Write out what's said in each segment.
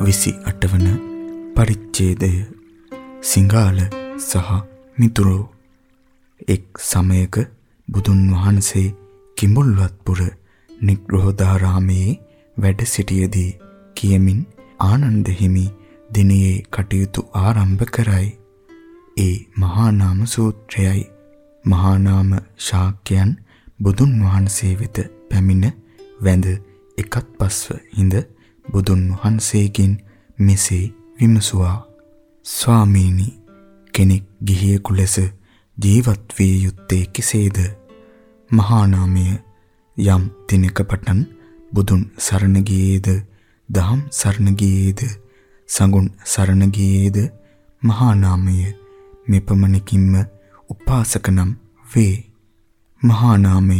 28 වන පරිච්ඡේදය සිංහාල සහ මිතුරෝ එක් සමයක බුදුන් වහන්සේ කිඹුල්වත්පුර නිග්‍රහෝදාරාමේ වැඩ සිටියේදී කියමින් ආනන්ද හිමි දිනයේ කටයුතු ආරම්භ කරයි. ඒ මහා නාම සූත්‍රයයි. මහා නාම ශාක්‍යයන් බුදුන් වහන්සේ වෙත පැමිණ වැඳ එකත් පස්ව හිඳ බුදුන් වහන්සේගෙන් මෙසේ විමසුවා. ස්වාමීනි කෙනෙක් ගිහියෙකු ලෙස ජීවත් විය යුත්තේ කෙසේද? මහා නාමය යම් දිනක පටන් බුදුන් සරණ ගියේද? දහම් සරණ ගියේද? සඟුන් සරණ ගියේද? මහා නාමය මෙපමණකින්ම උපාසක නම් වේ. මහා නාමය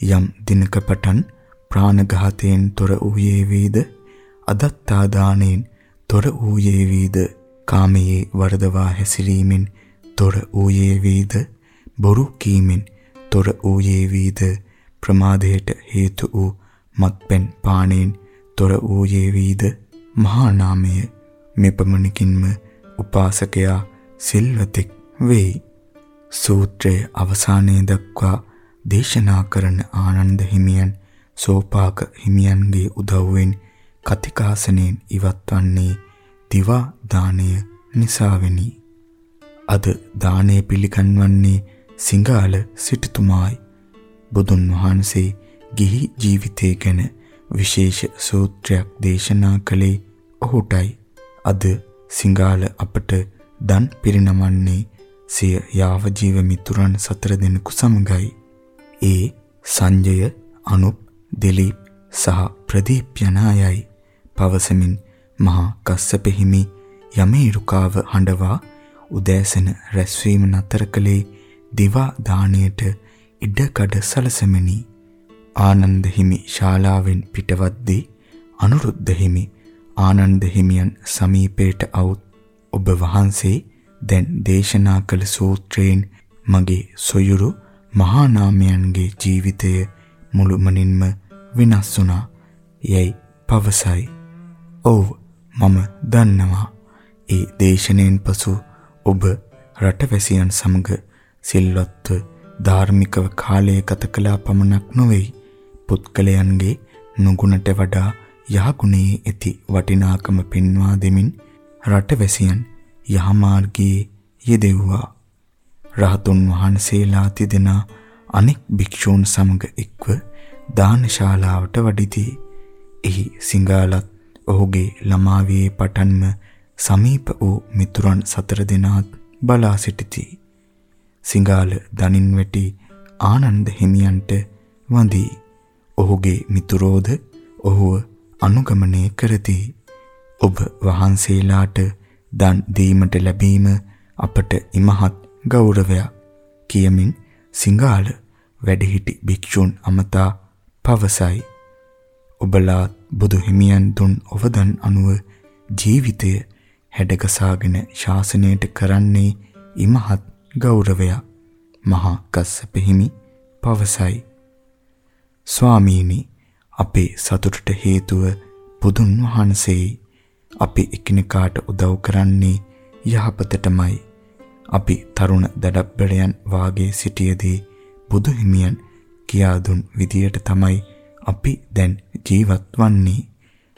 යම් දිනක පටන් ප්‍රාණඝාතයෙන් තොර වූයේ වේද? අදත්තා දාණයෙන් තොර වූයේ වේද කාමයේ වරදවා හැසිරීමෙන් තොර වූයේ වේද බොරු කීමෙන් තොර වූයේ වේද ප්‍රමාදයට හේතු වූ මත්පැන් පාණයෙන් තොර වූයේ වේද මහා නාමය මෙපමණකින්ම උපාසකයා සිල්වතෙක් වෙයි. සූත්‍රයේ අවසානයේ දක්වා දේශනා කරන ආනන්ද හිමියන් සෝපාක හිමියන්ගේ උදව්වෙන් කතිකාසනෙන් ඉවත්වන්නේ දිවා දාණය නිසාවෙනි. අද දාණය පිළිගන්වන්නේ සිංහාල සිටුතුමායි. බුදුන් වහන්සේ ගිහි ජීවිතය ගැන විශේෂ සූත්‍රයක් දේශනා කළේ ඔහුටයි. අද සිංහාල අපට දන් පිරිනමන්නේ සිය යාව ජීව මිතුරන් සතර දෙනෙකු සමගයි. ඒ සංජය, අනුප්, දිලීප් සහ ප්‍රදීප් යන අයයි. පවසමින් මහා කස්සප හිමි යමේරුකාව හඬවා උදෑසන රැස්වීම නතර කළේ දිවා දාණයට ඉඩකඩ සලසමිනි. ආනන්ද හිමි ශාලාවෙන් පිටවද්දී අනුරුද්ධ හිමි ආනන්ද හිමියන් සමීපයට අවුත් ඔබ වහන්සේ දැන් දේශනා කළ සූත්‍රයෙන් මගේ සොයුරු මහා නාමයන්ගේ ජීවිතය මුළුමනින්ම වෙනස් වුණා යයි පවසයි. ඔව් මම දන්නවා. ඒ දේශනෙන් පසු ඔබ රටවැසියන් සමග සිල්වත්ව ධාර්මිකව කාලය ගත කළා පමණක් නොවේ. පුත්කලයන්ගේ නුගුණට වඩා යහගුණයේ ඇති වටිනාකම පෙන්වා දෙමින් රටවැසියන් යහමාර්ගයේ යෙදෙව්වා. රහතුන් වහන්සේලා තිදෙනා අනෙක් භික්ෂූන් සමග එක්ව දානශාලාවට වඩිති. එහි සිංගාලත් ඔහුගේ ළමාවියේ පටන්ම සමීප වූ මිතුරන් සතර දෙනාත් බලා සිටිති. සිංගාල දනින් වැටි ආනන්ද හිමියන්ට වඳී. ඔහුගේ මිතුරෝද ඔහුව අනුගමනය කරති. ඔබ වහන්සේලාට දන් දීමට ලැබීම අපට ඉමහත් ගෞරවයක් කියමින් සිංහාල වැඩිහිටි භික්ෂුන් අමතා පවසයි. ඔබලා බුදු හිමියන් දුන් ඔවදන් අනුව ජීවිතය හැඩගසාගෙන ශාසනයට කරන්නේ ඉමහත් ගෞරවයක්. මහා කස්සප හිමි පවසයි. ස්වාමීනි අපේ සතුටට හේතුව බුදුන් වහන්සේයි. අපි එකිනෙකාට උදව් කරන්නේ යහපතටමයි. අපි තරුණ දඩබ්බලයන් වාගේ සිටියේදී බුදු හිමියන් කියා දුන් විදියට තමයි අපි දැන් ජීවත් වන්නේ.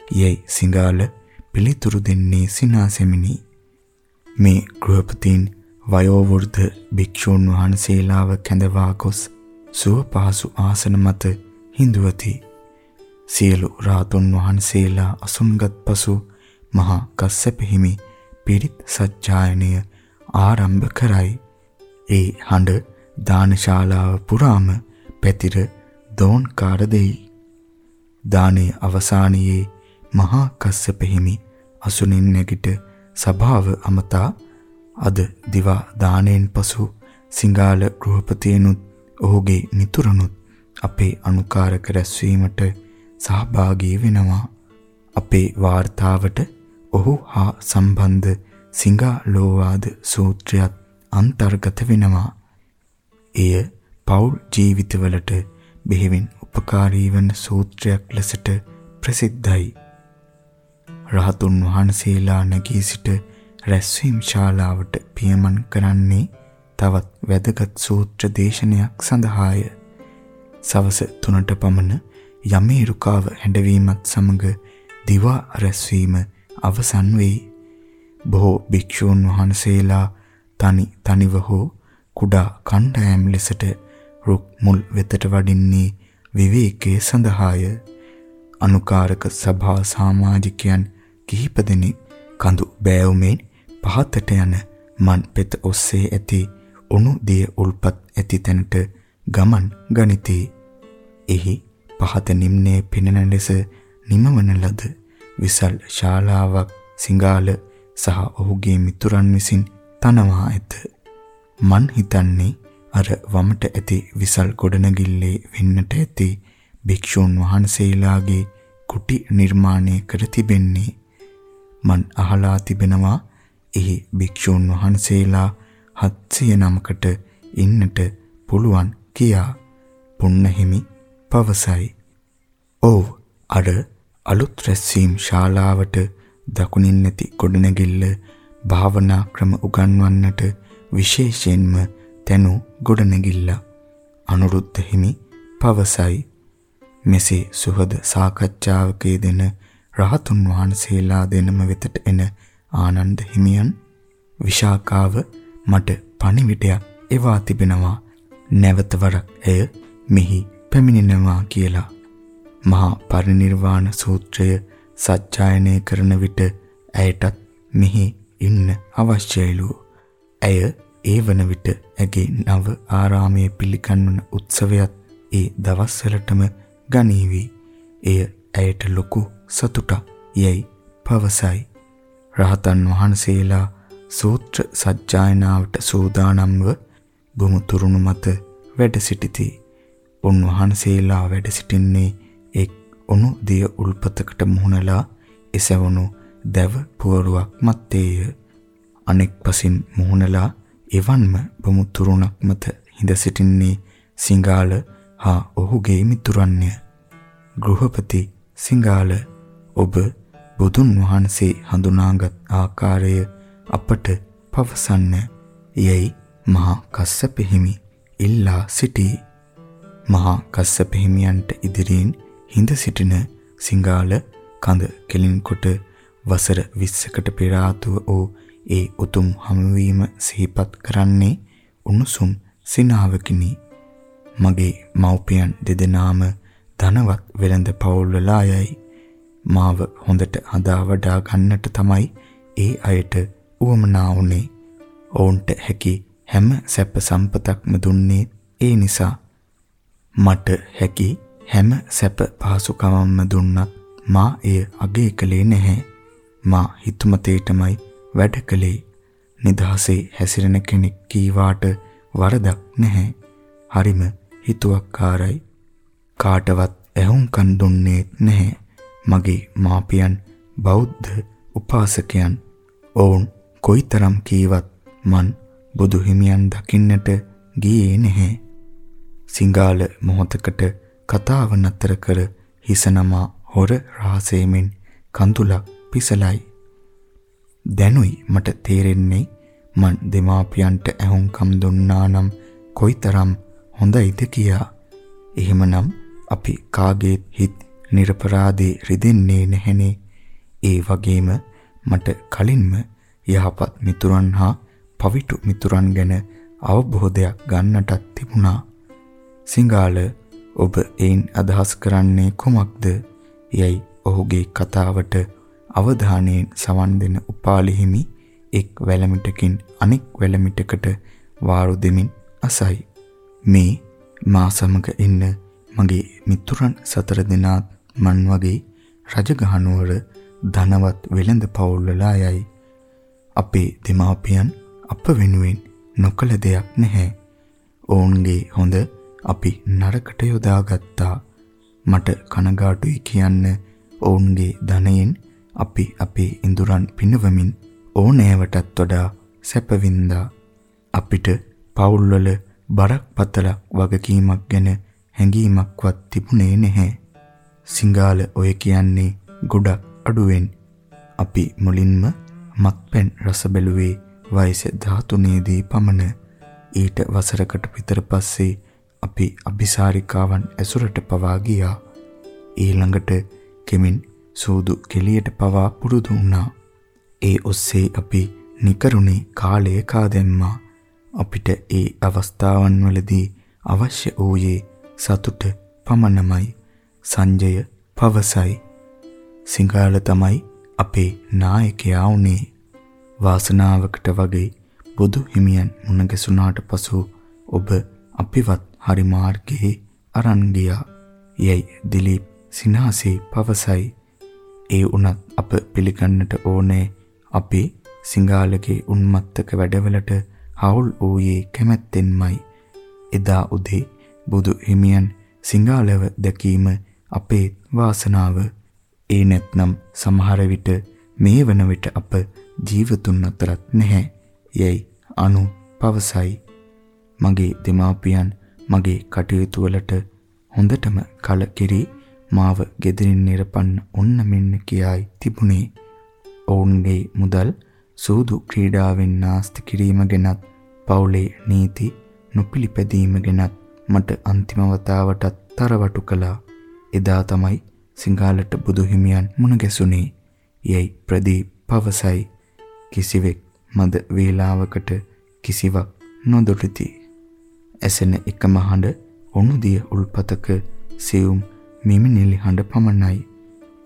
යයි සිංගාල පිළිතුරු දෙන්නේ සිනාසෙමිනි. මේ ගෘහපතීන් වයෝවෘද්ධ භික්ෂූන් වහන්සේලාව කැඳවා ගොස් සුව පහසු ආසන මත හිඳුවති. සියලු රාතුන් වහන්සේලා අසුන්ගත් පසු මහා කස්සප හිමි පිරිත් සජ්ජායනය ආරම්භ කරයි. ඒ හඬ දානශාලාව පුරාම පැතිර දෝන්කාර දෙයි. දානයේ අවසානයේ මහා කස්සප හිමි අසුනින් නැගිට සභාව අමතා අද දිවා දාණයෙන් පසු සිංගාල ගෘහපතියනුත් ඔහුගේ මිතුරනුත් අපේ අනුකාරක රැස්වීමට සහභාගී වෙනවා අපේ වාර්තාවට ඔහු හා සම්බන්ධ සිංහලෝවාද සූත්‍රයත් අන්තර්ගත වෙනවා. එය පෞල් ජීවිතවලට බෙහෙවින් උපකාරී වන සූත්‍රයක් ලෙසට ප්‍රසිද්ධයි. රහතුන් වහන්සේලා නැගී සිට රැස්වීම් ශාලාවට පියමන් කරන්නේ තවත් වැදගත් සූත්‍ර දේශනයක් සඳහාය. සවස 3ට පමණ යමේ රුකාව හැඬවීමත් සමග දිවා රැස්වීම අවසන් වෙයි. බොහෝ භික්ෂූන් වහන්සේලා තනි තනිව හෝ කුඩා කණ්ඩායම් ලෙසට රුක් මුල් වෙතට වඩින්නේ විවේකයේ සඳහාය. අනුකාරක සභා සමාජිකයන් කිහිප දෙනෙක් කඳු බෑවුමෙන් පහතට යන මන් පෙත ඔස්සේ ඇති උණු දිය උල්පත් ඇති තැනට ගමන් ගනිති. එහි පහත නිම්නයේ පෙනෙන ලෙස නිමවන ලද විසල් ශාලාවක් සිංගාල සහ ඔහුගේ මිතුරන් විසින් තනවා ඇත. මන් හිතන්නේ අර වමට ඇති විසල් ගොඩනැගිල්ලේ වෙන්නට ඇති භික්ෂූන් වහන්සේලාගේ කුටි නිර්මාණය කර තිබෙන්නේ මන් අහලා තිබෙනවා එහි භික්ෂූන් වහන්සේලා 709කට ඉන්නට පුළුවන් කියා පුන්නහිමි පවසයි. "ඔව් අර අලුත් රැස්වීම් ශාලාවට දකුණින් නැති ගොඩනැගිල්ල භාවනා ක්‍රම උගන්වන්නට විශේෂයෙන්ම තැනු ගොඩනැගිල්ල අනුරුද්ධ හිමි පවසයි. මෙසේ සුහද සාකච්ඡාවක යෙදෙන රහතුන් වහන්සේලා දෙනම වෙතට එන ආනන්ද හිමියන් විශාකාව මට පණිවිඩයක් එවා තිබෙනවා නැවත වරක් එය මෙහි පැමිණෙනවා කියලා මහා පරිනිර්වාණ සූත්‍රය සජ්ජායනය කරන විට ඇයටත් මෙහි ඉන්න අවශ්‍යයිලු. ඇය ඒ වන විට ඇගේ නව ආරාමයේ පිළිගන්වන උත්සවයත් ඒ දවස්වලටම ගනීවි. එය ඇයට ලොකු සතුටක් යයි පවසයි. රහතන් වහන්සේලා සූත්‍ර සජ්ජායනාවට සූදානම්ව බුමු තුරුණු මත වැඩ සිටිති. උන්වහන්සේලා වැඩ සිටින්නේ එක් උණු දිය උල්පතකට මුහුණලා එසවුණු දැව පුවරුවක් මැත්තේය. අනෙක් පසින් මුහුණලා එවන්ම බුමු තුරුණක් මත හිඳ සිටින්නේ සිංගාල හා ඔහුගේ මිතුරන්ය. ගෘහපති සිංගාල ඔබ බුදුන් වහන්සේ හඳුනාගත් ආකාරය අපට පවසන්න යයි මහා කස්සප හිමි ඉල්ලා සිටී. මහා කස්සප හිමියන්ට ඉදිරියෙන් හිඳ සිටින සිංගාල කඳ කෙලින්කොට වසර 20කට පෙර ආතුව ඕ ඒ උතුම් හමුවීම සිහිපත් කරන්නේ උණුසුම් සිනාවකිනි. මගේ මව්පියන් දෙදෙනාම ධනවත් වෙළඳ පවුල්වලායයි මාව හොඳට හදා වඩා ගන්නට තමයි ඒ අයට උවමනා වුනේ. ඔවුන්ට හැකි හැම සැප සම්පතක්ම දුන්නේ ඒ නිසා. මට හැකි හැම සැප පහසුකමක්ම දුන්නත් මා එය අගය කළේ නැහැ. මා හිතුමතේටමයි වැඩ කළේ. නිදහසේ හැසිරෙන කෙනෙක් කීවාට වරදක් නැහැ. හරිම හිතුවක්කාරයි. කාටවත් ඇහුම්කන් දුන්නේ නැහැ. මගේ මාපියන් බෞද්ධ උපාසකයන්. ඔවුන් කොයිතරම් කීවත් මන් බුදු හිමියන් දකින්නට ගියේ නැහැ. සිංගාල මොහොතකට කතාව නතර කර හිස නමා හොර රහසෙමින් කඳුලක් පිසලයි. දැනුයි මට තේරෙන්නේ මන් දෙමාපියන්ට ඇහුම්කම් දුන්නා නම් කොයිතරම් හොඳයිද කියා. එහෙමනම් අපි කාගේත් හිත් නිර්පරාදී රිදෙන්නේ නැහෙනේ. ඒ වගේම මට කලින්ම යහපත් මිතුරන් හා පවිටු මිතුරන් ගැන අවබෝධයක් ගන්නටත් තිබුණා. සිංගාල ඔබ ඒන් අදහස් කරන්නේ කුමක්ද? යයි ඔහුගේ කතාවට අවධානයෙන් සවන් දෙන උපාලි හිමි එක් වැලමිටකින් අනෙක් වැලමිටකට වාරු දෙමින් අසයි. මේ මා සමග ඉන්න මගේ මිතුරන් සතර දෙනාත් මන් වගේ රජගහනුවර ධනවත් වෙළඳ පවුල්වලා යයි. අපේ දෙමාපියන් අප වෙනුවෙන් නොකළ දෙයක් නැහැ. ඔවුන්ගේ හොඳ අපි නරකට යොදාගත්තා. මට කනගාටුයි කියන්න ඔවුන්ගේ ධනයෙන් අපි අපේ ඉඳුරන් පිනවමින් ඕනෑවටත් වඩා සැපවින්දා. අපිට පවුල්වල බරක් පතලක් වගකීමක් ගැන හැඟීමක්වත් තිබුණේ නැහැ. සිංගාල ඔය කියන්නේ ගොඩක් අඩුවෙන් අපි මුලින්ම මත්පැන් රස බැලුවේ වයස 13 දී පමණ. ඊට වසරකට විතර පස්සේ අපි අபிසාරිකාවන් ඇසුරට පවා ගියා. ඊළඟට කෙමින් සූදු කෙලියට පවා පුරුදු වුණා. ඒ ඔස්සේ අපි නිකරුණේ කාලය කාදැම්මා. අපිට ඒ අවස්ථාවන් වලදී අවශ්‍ය වූයේ සතුට පමණමයි. සංජය පවසයි. සිංහල තමයි අපේ නායකයා වුණේ. වාසනාවකට වගේ බුදු හිමියන් මුණ ගැසුණාට පසු ඔබ අපිවත් හරි මාර්ගයේ අරන් ගියා. යයි දිලීප් සිනාසේ පවසයි. ඒ වුණත් අප පිළිගන්නට ඕනේ අපි සිංහාලගේ උන්මත්තක වැඩවලට හවුල් වූයේ කැමැත්තෙන්මයි. එදා උදේ බුදු හිමියන් සිංහාලව දැකීම අපේ වාසනාව. ඒ නැත්නම් සමහර විට මේ වන විට අප ජීවතුන් අතරත් නැහැ. යයි අනු පවසයි. මගේ දෙමාපියන් මගේ කටයුතු වලට හොඳටම කලකිරී මාව ගෙදරින් නිරපන්න ඔන්න මෙන්න කියායි තිබුණේ. ඔවුන්ගේ මුදල් සූදු ක්‍රීඩාවෙන් නාස්ති කිරීම ගැනත් පවුලේ නීති නොපිළිපැදීම ගැනත් මට අන්තිම වතාවටත් තරවටු කළා. එදා තමයි සිංහලට බුදු හිමියන් මුණ ගැසුනේ. යයි ප්‍රදීප් පවසයි. කිසිවෙක් මද වේලාවකට කිසිවක් නොදොටති. ඇසෙන එකම හඬ ඔනුදිය උල්පතක සියුම් මිමිනිලි හඬ පමණයි.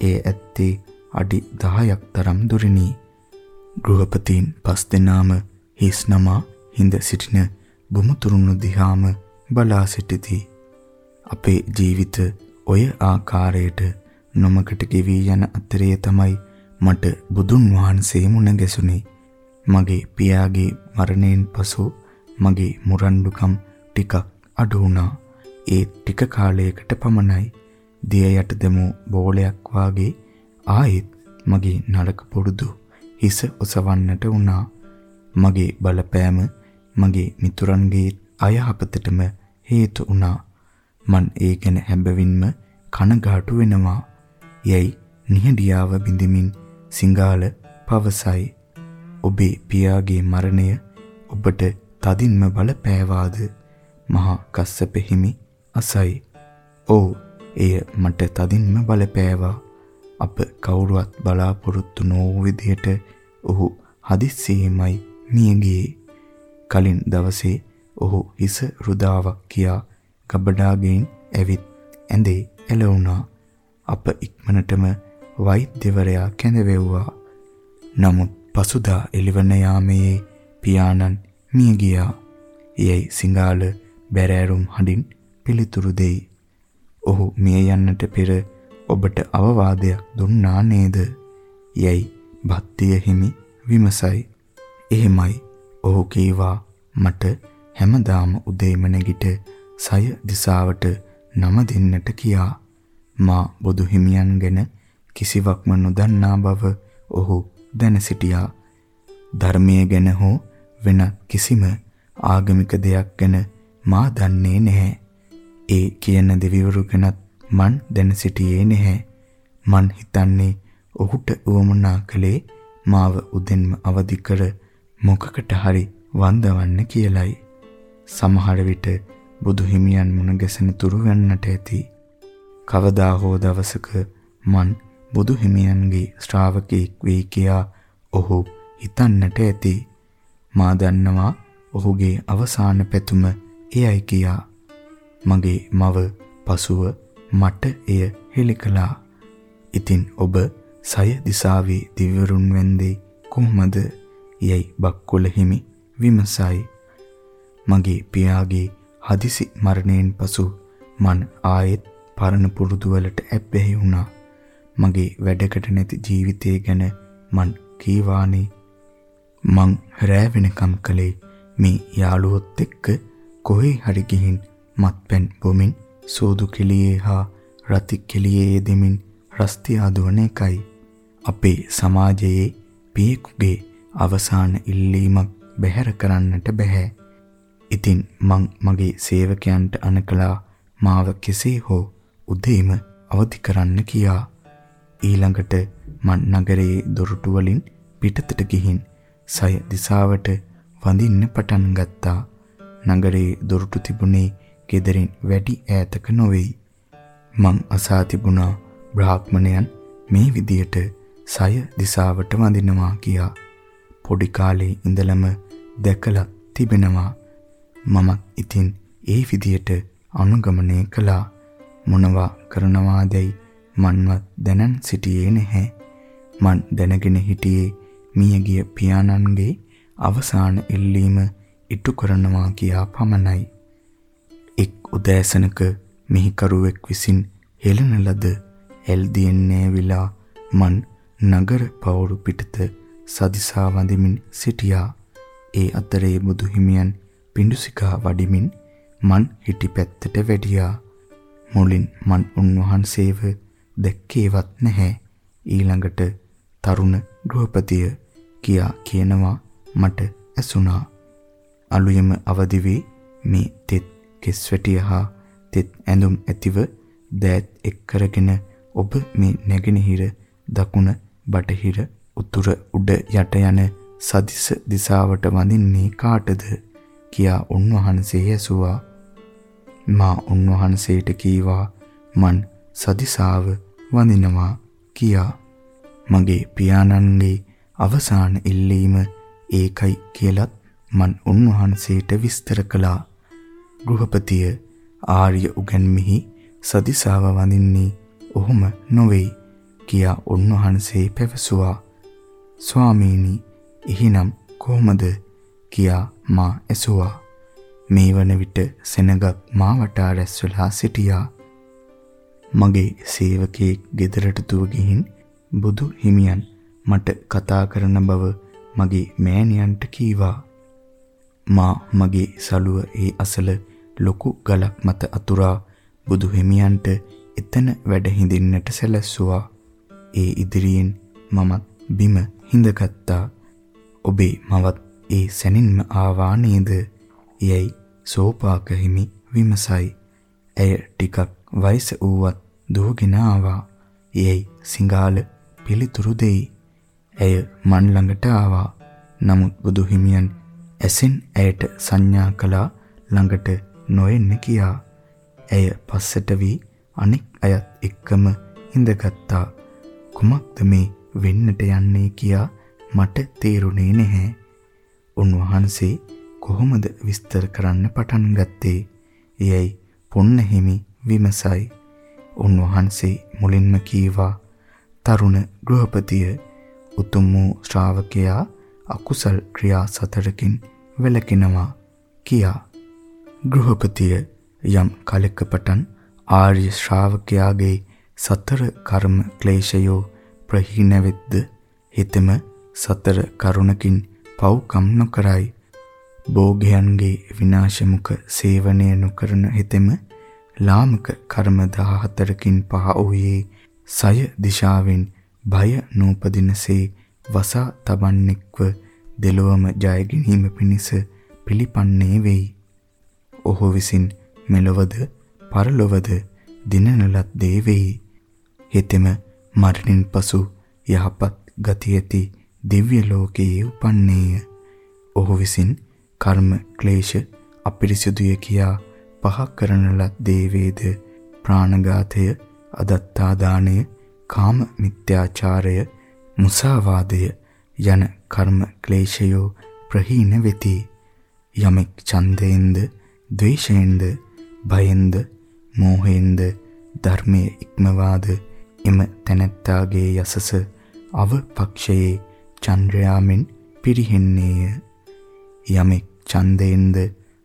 ඒ ඇත්තේ අඩි 10ක් තරම් දුරිනි. ගෘහපතීන් පස් දෙනාම හිස් නමා හිඳ සිටින බුමුතුරුණු දිහාම බලා සිටිති. අපේ ජීවිත ඔය ආකාරයට නොමකට ගෙවි යන අතරේ තමයි මට බුදුන් වහන්සේ මුණ ගැසුනේ. මගේ පියාගේ මරණයෙන් පසු මගේ මුරණ්ඩුකම් ටිකක් අඩු වුණා. ඒ ටික කාලයකට පමණයි. දිය යට දෙමු බෝලයක් වාගේ ආයෙත් මගේ නරක පුරුදු හිස ඔසවන්නට වුණා. මගේ බලපෑම මගේ මිතුරන්ගේ අයහපතටම හේතු වුණා. මන් ඒ ගැන හැබවින්ම කනගාටු වෙනවා. යයි නිහඬියාව බිඳමින් සිංගාල පවසයි. ඔබේ පියාගේ මරණය ඔබට තදින්ම බලපෑවාද? මහා කස්සප හිමි අසයි. "ඔව්, එය මට තදින්ම බලපෑවා. අප කවුරුවත් බලාපොරොත්තු නොවූ විදිහට ඔහු හදිස්සියෙමයි මිය ගියේ. කලින් දවසේ ඔහු හිස රුදාවක් කියා ගබඩාගෙන් ඇවිත් ඇඳේ එළවුණා. අප ඉක්මනටම වෛද්‍යවරයා කැඳවෙව්වා. නමුත් පසුදා එළිවන යාමේ පියාණන් මිය ගියා. යයි සිංහාල බැරෑරුම් හඬින් පිළිතුරු දෙයි. ඔහු මිය යන්නට පෙර ඔබට අවවාදයක් දුන්නා නේද? යයි භත්තිය හිමි විමසයි. එහෙමයි. ඔහු කීවා මට හැමදාම උදේම නැගිට සය දිසාවට නම දෙන්නට කියා. මා බුදු හිමියන් ගැන කිසිවක්ම නොදන්නා බව ඔහු දැන සිටියා. ධර්මයේ ගැන හෝ වෙන කිසිම ආගමික දෙයක් ගැන මා දන්නේ නැහැ. ඒ කියන දෙවිවරු ගැනත් මන් දැන සිටියේ නැහැ. මන් හිතන්නේ ඔහුට උවමනා කළේ මාව උදෙන්ම අවදි කර මොකකට හරි වන්දවන්න කියලයි. සමහර විට බුදු හිමියන් මුණ ගැසෙන තුරු වෙන්නට ඇති. කවදා හෝ දවසක මන් බුදු හිමියන්ගේ ශ්‍රාවකෙක් වෙයි කියා ඔහු හිතන්නට ඇති. මා දන්නවා ඔහුගේ අවසාන පැතුම එයයි කියා. මගේ මව පසුව මට එය හෙළි කළා. ඉතින් ඔබ සය දිසාවේ දිව්‍යරුන් වෙන්දේ කොහොමද? යයි බක්කුල හිමි විමසයි. මගේ පියාගේ හදිසි මරණයෙන් පසු මන් ආයෙත් පරණ පුරුදු වලට ඇබ්බැහි වුණා. මගේ වැඩකට නැති ජීවිතය ගැන මන් කීවානේ. මං රෑ වෙනකම් කලේ මේ යාළුවොත් එක්ක කොහේ හරි ගිහින් මත්පැන් බොමින් සෝදු කෙලියේ හා රති කෙලියේ යෙදෙමින් රස්ති ආදුවන එකයි අපේ සමාජයේ පියෙකුගේ අවසාන ඉල්ලීමක් බැහැර කරන්නට බෑ. ඉතින් මං මගේ සේවකයන්ට අනකලා මාව කෙසේ හෝ උදේම අවදි කරන්න කියා ඊළඟට මන් නගරයේ දොරටු වලින් පිටතට ගිහින් සය දිසාවට වඳින්න පටන් ගත්තා. නගරයේ දොරටු තිබුණේ ගෙදරින් වැඩි ඈතක නොවේයි. මං අසා තිබුණා බ්‍රාහ්මණයන් මේ විදියට සය දිසාවට වඳිනවා කියා. පොඩි කාලේ ඉඳලම දැකලා තිබෙනවා. මමත් ඉතින් ඒ විදියට අනුගමනය කළා. මොනවා කරනවාදයි මන්වත් දැනන් සිටියේ නැහැ. මන් දැනගෙන හිටියේ මියගිය පියාණන්ගේ අවසාන ඉල්ලීම ඉටු කරනවා කියා පමණයි. එක් උදෑසනක මිහිකරුවෙක් විසින් හෙළන ලද එල්දියන්නේ විලා මන් නගර පවුරු පිටත සදිසා වඳමින් සිටියා. ඒ අතරේ බුදු හිමියන් පිඬුසිකා වඩිමින් මන් හිටි පැත්තට වැඩියා. මුලින් මන් උන්වහන්සේව දැක්කේවත් නැහැ. ඊළඟට තරුණ ගෘහපතිය කියා කියනවා මට ඇසුණා. අලුයම අවදි වී මේ තෙත් කෙස්වැටිය හා තෙත් ඇඳුම් ඇතිව දෑත් එක් කරගෙන ඔබ මේ නැගෙනහිර දකුණ බටහිර උතුර උඩ යට යන සදිස දිසාවට වඳින්නේ කාටද? කියා උන්වහන්සේ ඇසුවා. මා උන්වහන්සේට කීවා මන් සදිසාව වඳිනවා කියා. මගේ පියාණන්ගේ අවසාන ඉල්ලීම ඒකයි කියලත් මන් උන්වහන්සේට විස්තර කළා. ගෘහපතිය ආර්ය උගන්මිහි සදිසාව වඳින්නේ ඔහොම නොවේයි කියා උන්වහන්සේ පැවසුවා. ස්වාමීනි එහිනම් කොහොමද කියා මා ඇසුවා. මේ වන විට සෙනගක් මා වටා රැස් වෙලා සිටියා. මගේ සේවකයෙක් ගෙදරට දුව ගිහින් බුදු හිමියන් මට කතා කරන බව මගේ මෑණියන්ට කීවා. මා මගේ සලුව ඒ අසල ලොකු ගලක් මත අතුරා බුදු හිමියන්ට එතන වැඩ හිඳින්නට සැලැස්සුවා. ඒ ඉදිරියෙන් මමත් බිම හිඳගත්තා. ඔබේ මවත් ඒ සැනින්ම ආවා නේද? යයි සෝපාක හිමි විමසයි. ඇය ටිකක් වයස වූවත් දුවගෙන ආවා. යයි සිංගාල පිළිතුරු දෙයි. ඇය මන් ළඟට ආවා. නමුත් බුදු හිමියන් ඇසෙන් ඇයට සංඥා කළා ළඟට නොඑන්න කියා. ඇය පස්සට වී අනෙක් අයත් එක්කම හිඳගත්තා. කුමක්ද මේ වෙන්නට යන්නේ කියා මට තේරුණේ නැහැ. උන්වහන්සේ කොහොමද විස්තර කරන්න පටන් ගත්තේ? එයයි පොන්නහිමි විමසයි. උන්වහන්සේ මුලින්ම කීවා තරුණ ගෘහපතිය උතුම් වූ ශ්‍රාවකයා අකුසල් ක්‍රියා සතරකින් වැළකෙනවා කියා ගෘහපතිය යම් කලක පටන් ආර්ය ශ්‍රාවකයාගේ සතර කර්ම ක්ලේශයෝ ප්‍රහීන වෙද්ද හිතම සතර කරුණකින් පව්කම් නොකරයි භෝගයන්ගේ විනාශමුක සේවනය නොකරන හිතෙම ලාමක කර්ම 14කින් පහ වූයේ සය දිශාවෙන් භය නූපදිනසේ වසා තබන්නෙක්ව දෙලොවම ජය ගැනීම පිණිස පිළිපන්නේ වෙයි. ඔහු විසින් මෙලොවද පරලොවද දිනන ලද්දේ වෙයි. හෙතෙම මරණින් පසු යහපත් ගති ඇති දිව්‍ය ලෝකයේ උපන්නේය. ඔහු විසින් කර්ම ක්ලේශ අපිරිසුදුය කියා පහ කරන ලද්දේ වේද ප්‍රාණඝාතය අදත්තා දාණය කාම මිත්‍යාචාරය මුසාවාදය යන කර්ම ක්ලේශයෝ ප්‍රහීන වෙති යමෙක් ඡන්දයෙන්ද ද්වේෂයෙන්ද භයෙන්ද මෝහයෙන්ද ධර්මයේ ඉක්මවාද එම තැනැත්තාගේ යසස අව පක්ෂයේ චන්ද්‍රයාමින් පිරිහෙන්නේය යමෙක් ඡන්දයෙන්ද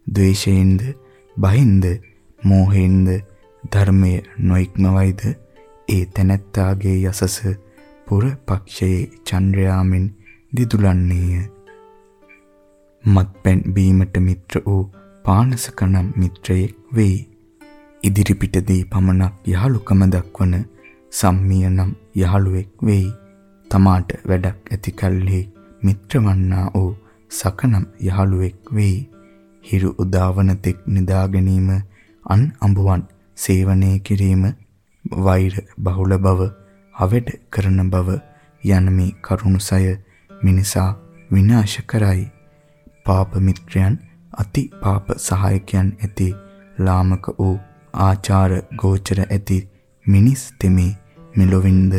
ද්වේෂයෙන්ද භයෙන්ද මෝහයෙන්ද ධර්මයේ නොඉක්මවයිද ඒ තැනැත්තාගේ යසස පුර පක්ෂයේ චන්ද්‍රයාමින් දිදුලන්නේය. මත්පැන් බීමට මිත්‍ර වූ පානසක නම් මිත්‍රයෙක් වෙයි. ඉදිරිපිටදී පමණක් යහළුකම දක්වන සම්මිය නම් යහළුවෙක් වෙයි. තමාට වැඩක් ඇති කල්හි මිත්‍රවන්නා වූ සකනම් යහළුවෙක් වෙයි. හිරු උදාවන තෙක් නිදා ගැනීම අන් අඹුවන් සේවනය කිරීම වෛර බහුල බව අවැඩ කරන බව යන මේ කරුණුසය මිනිසා විනාශ කරයි. පාප මිත්‍රයන් අති පාප සහායකයන් ඇති ලාමක වූ ආචාර ගෝචර ඇති මිනිස් තෙමේ මෙලොවින්ද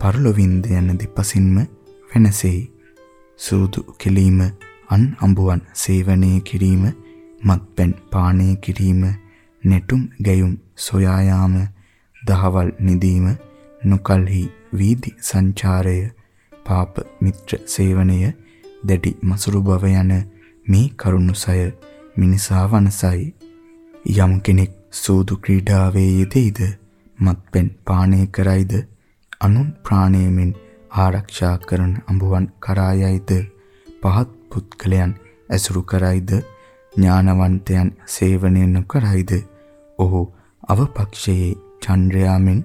පරලොවින්ද යන දෙපසින්ම වෙනසෙයි. සූදු කෙලීම අන් අඹුවන් සේවනය කිරීම මත්පැන් පානය කිරීම ನೆටුම් ගැයුම් සොයා යාම දහවල් නිදීම නොකල්හි වීදි සංචාරය පාප මිත්‍ර සේවනය දැඩි මසුරු බව යන මේ කරුණුසය මිනිසා වනසයි. යම් කෙනෙක් සූදු ක්‍රීඩාවේ යෙදෙයිද මත්පැන් පානය කරයිද අනුන් ප්‍රාණයමින් ආරක්ෂා කරන අඹුවන් කරා යයිද පහත් පුත්කලයන් ඇසුරු කරයිද ඥානවන්තයන් සේවනය නොකරයිද ඔහු අවපක්ෂයේ චන්ද්‍රයාමින්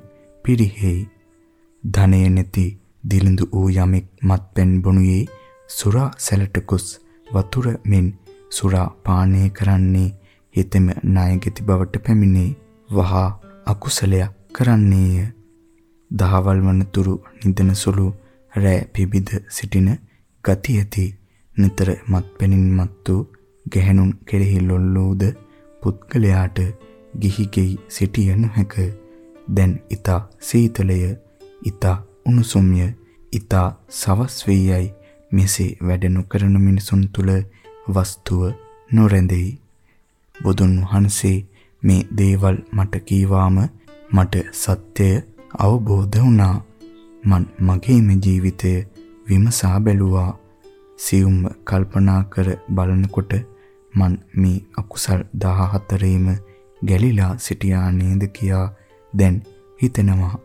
පිරිහෙයි. ධනය නැති දිලිඳු වූ යමෙක් මත්පැන් බොනුයේ සුරා සැලට කුස් වතුර මෙන් සුරා පානය කරන්නේ හිතෙම ණයගති බවට පැමිණේ වහා අකුසලයක් කරන්නේය. දහවල් වනතුරු නිදන සුළු රෑ පිබිද සිටින ගති ඇති නිතර මත්පැනින් මත්තු ගැහැණුන් කෙරෙහි ලොල්ලෝද පුද්ගලයාට ගිහි ගෙයි සිටිය නොහැක. දැන් ඊතා සීතලය ඊතා උණුසුම්ය ඊතා සවස් වේයයි මෙසේ වැඩ නොකරන මිනිසුන් තුල වස්තුව නොරැඳෙයි. බුදුන් වහන්සේ මේ දේවල් මට කීවාම මට සත්‍යය අවබෝධ වුණා. මන් මගේම ජීවිතය විමසා බැලුවා. සියුම් කල්පනා කර බලනකොට මන් මේ අකුසල් 14ෙම ගැලිලා සිටියා නේද කියා දැන් හිතෙනවා.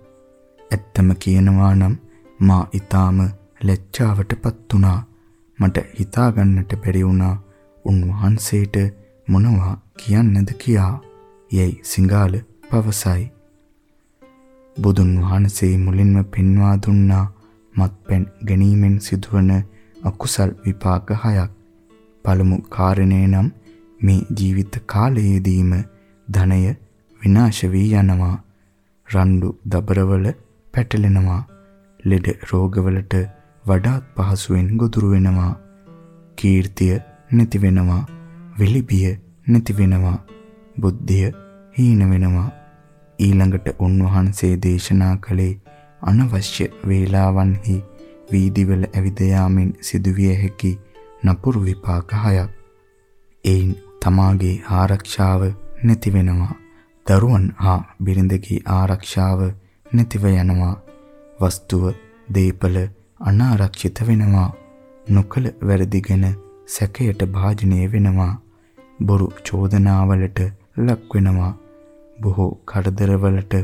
ඇත්තම කියනවා නම් මා ඊටාම ලැජ්ජාවටපත් වුණා. මට හිතා ගන්නට බැරි වුණා උන්වහන්සේට මොනවා කියන්නද කියා. යයි සිංගාල පවසයි. බුදුන් වහන්සේ මුලින්ම පෙන්වා දුන්නා මත්පැන් ගැනීමෙන් සිදුවන අකුසල් විපාක හයක්. පළමු කාරණේ නම් මේ ජීවිත කාලයේදීම ධනය විනාශ වී යනවා. රණ්ඩු දබරවල පැටලෙනවා. ලෙඩ රෝගවලට වඩාත් පහසුවෙන් ගොදුරු වෙනවා. කීර්තිය නැති වෙනවා. විලිබිය නැති වෙනවා. බුද්ධිය හීන වෙනවා. ඊළඟට උන්වහන්සේ දේශනා කළේ අනවශ්‍ය වේලාවන්හි වීදිවල ඇවිද යාමෙන් සිදුවිය හැකි නපුරු විපාක හයක්. එයින් තමාගේ ආරක්ෂාව නැති වෙනවා. දරුවන් හා බිරිඳගේ ආරක්ෂාව නැතිව යනවා. වස්තුව, දීපල අනාරක්ෂිත වෙනවා. නොකල වැරදි ගැන සැකයට භාජනය වෙනවා. බොරු චෝදනාවලට ලක් වෙනවා. බොහෝ කරදරවලට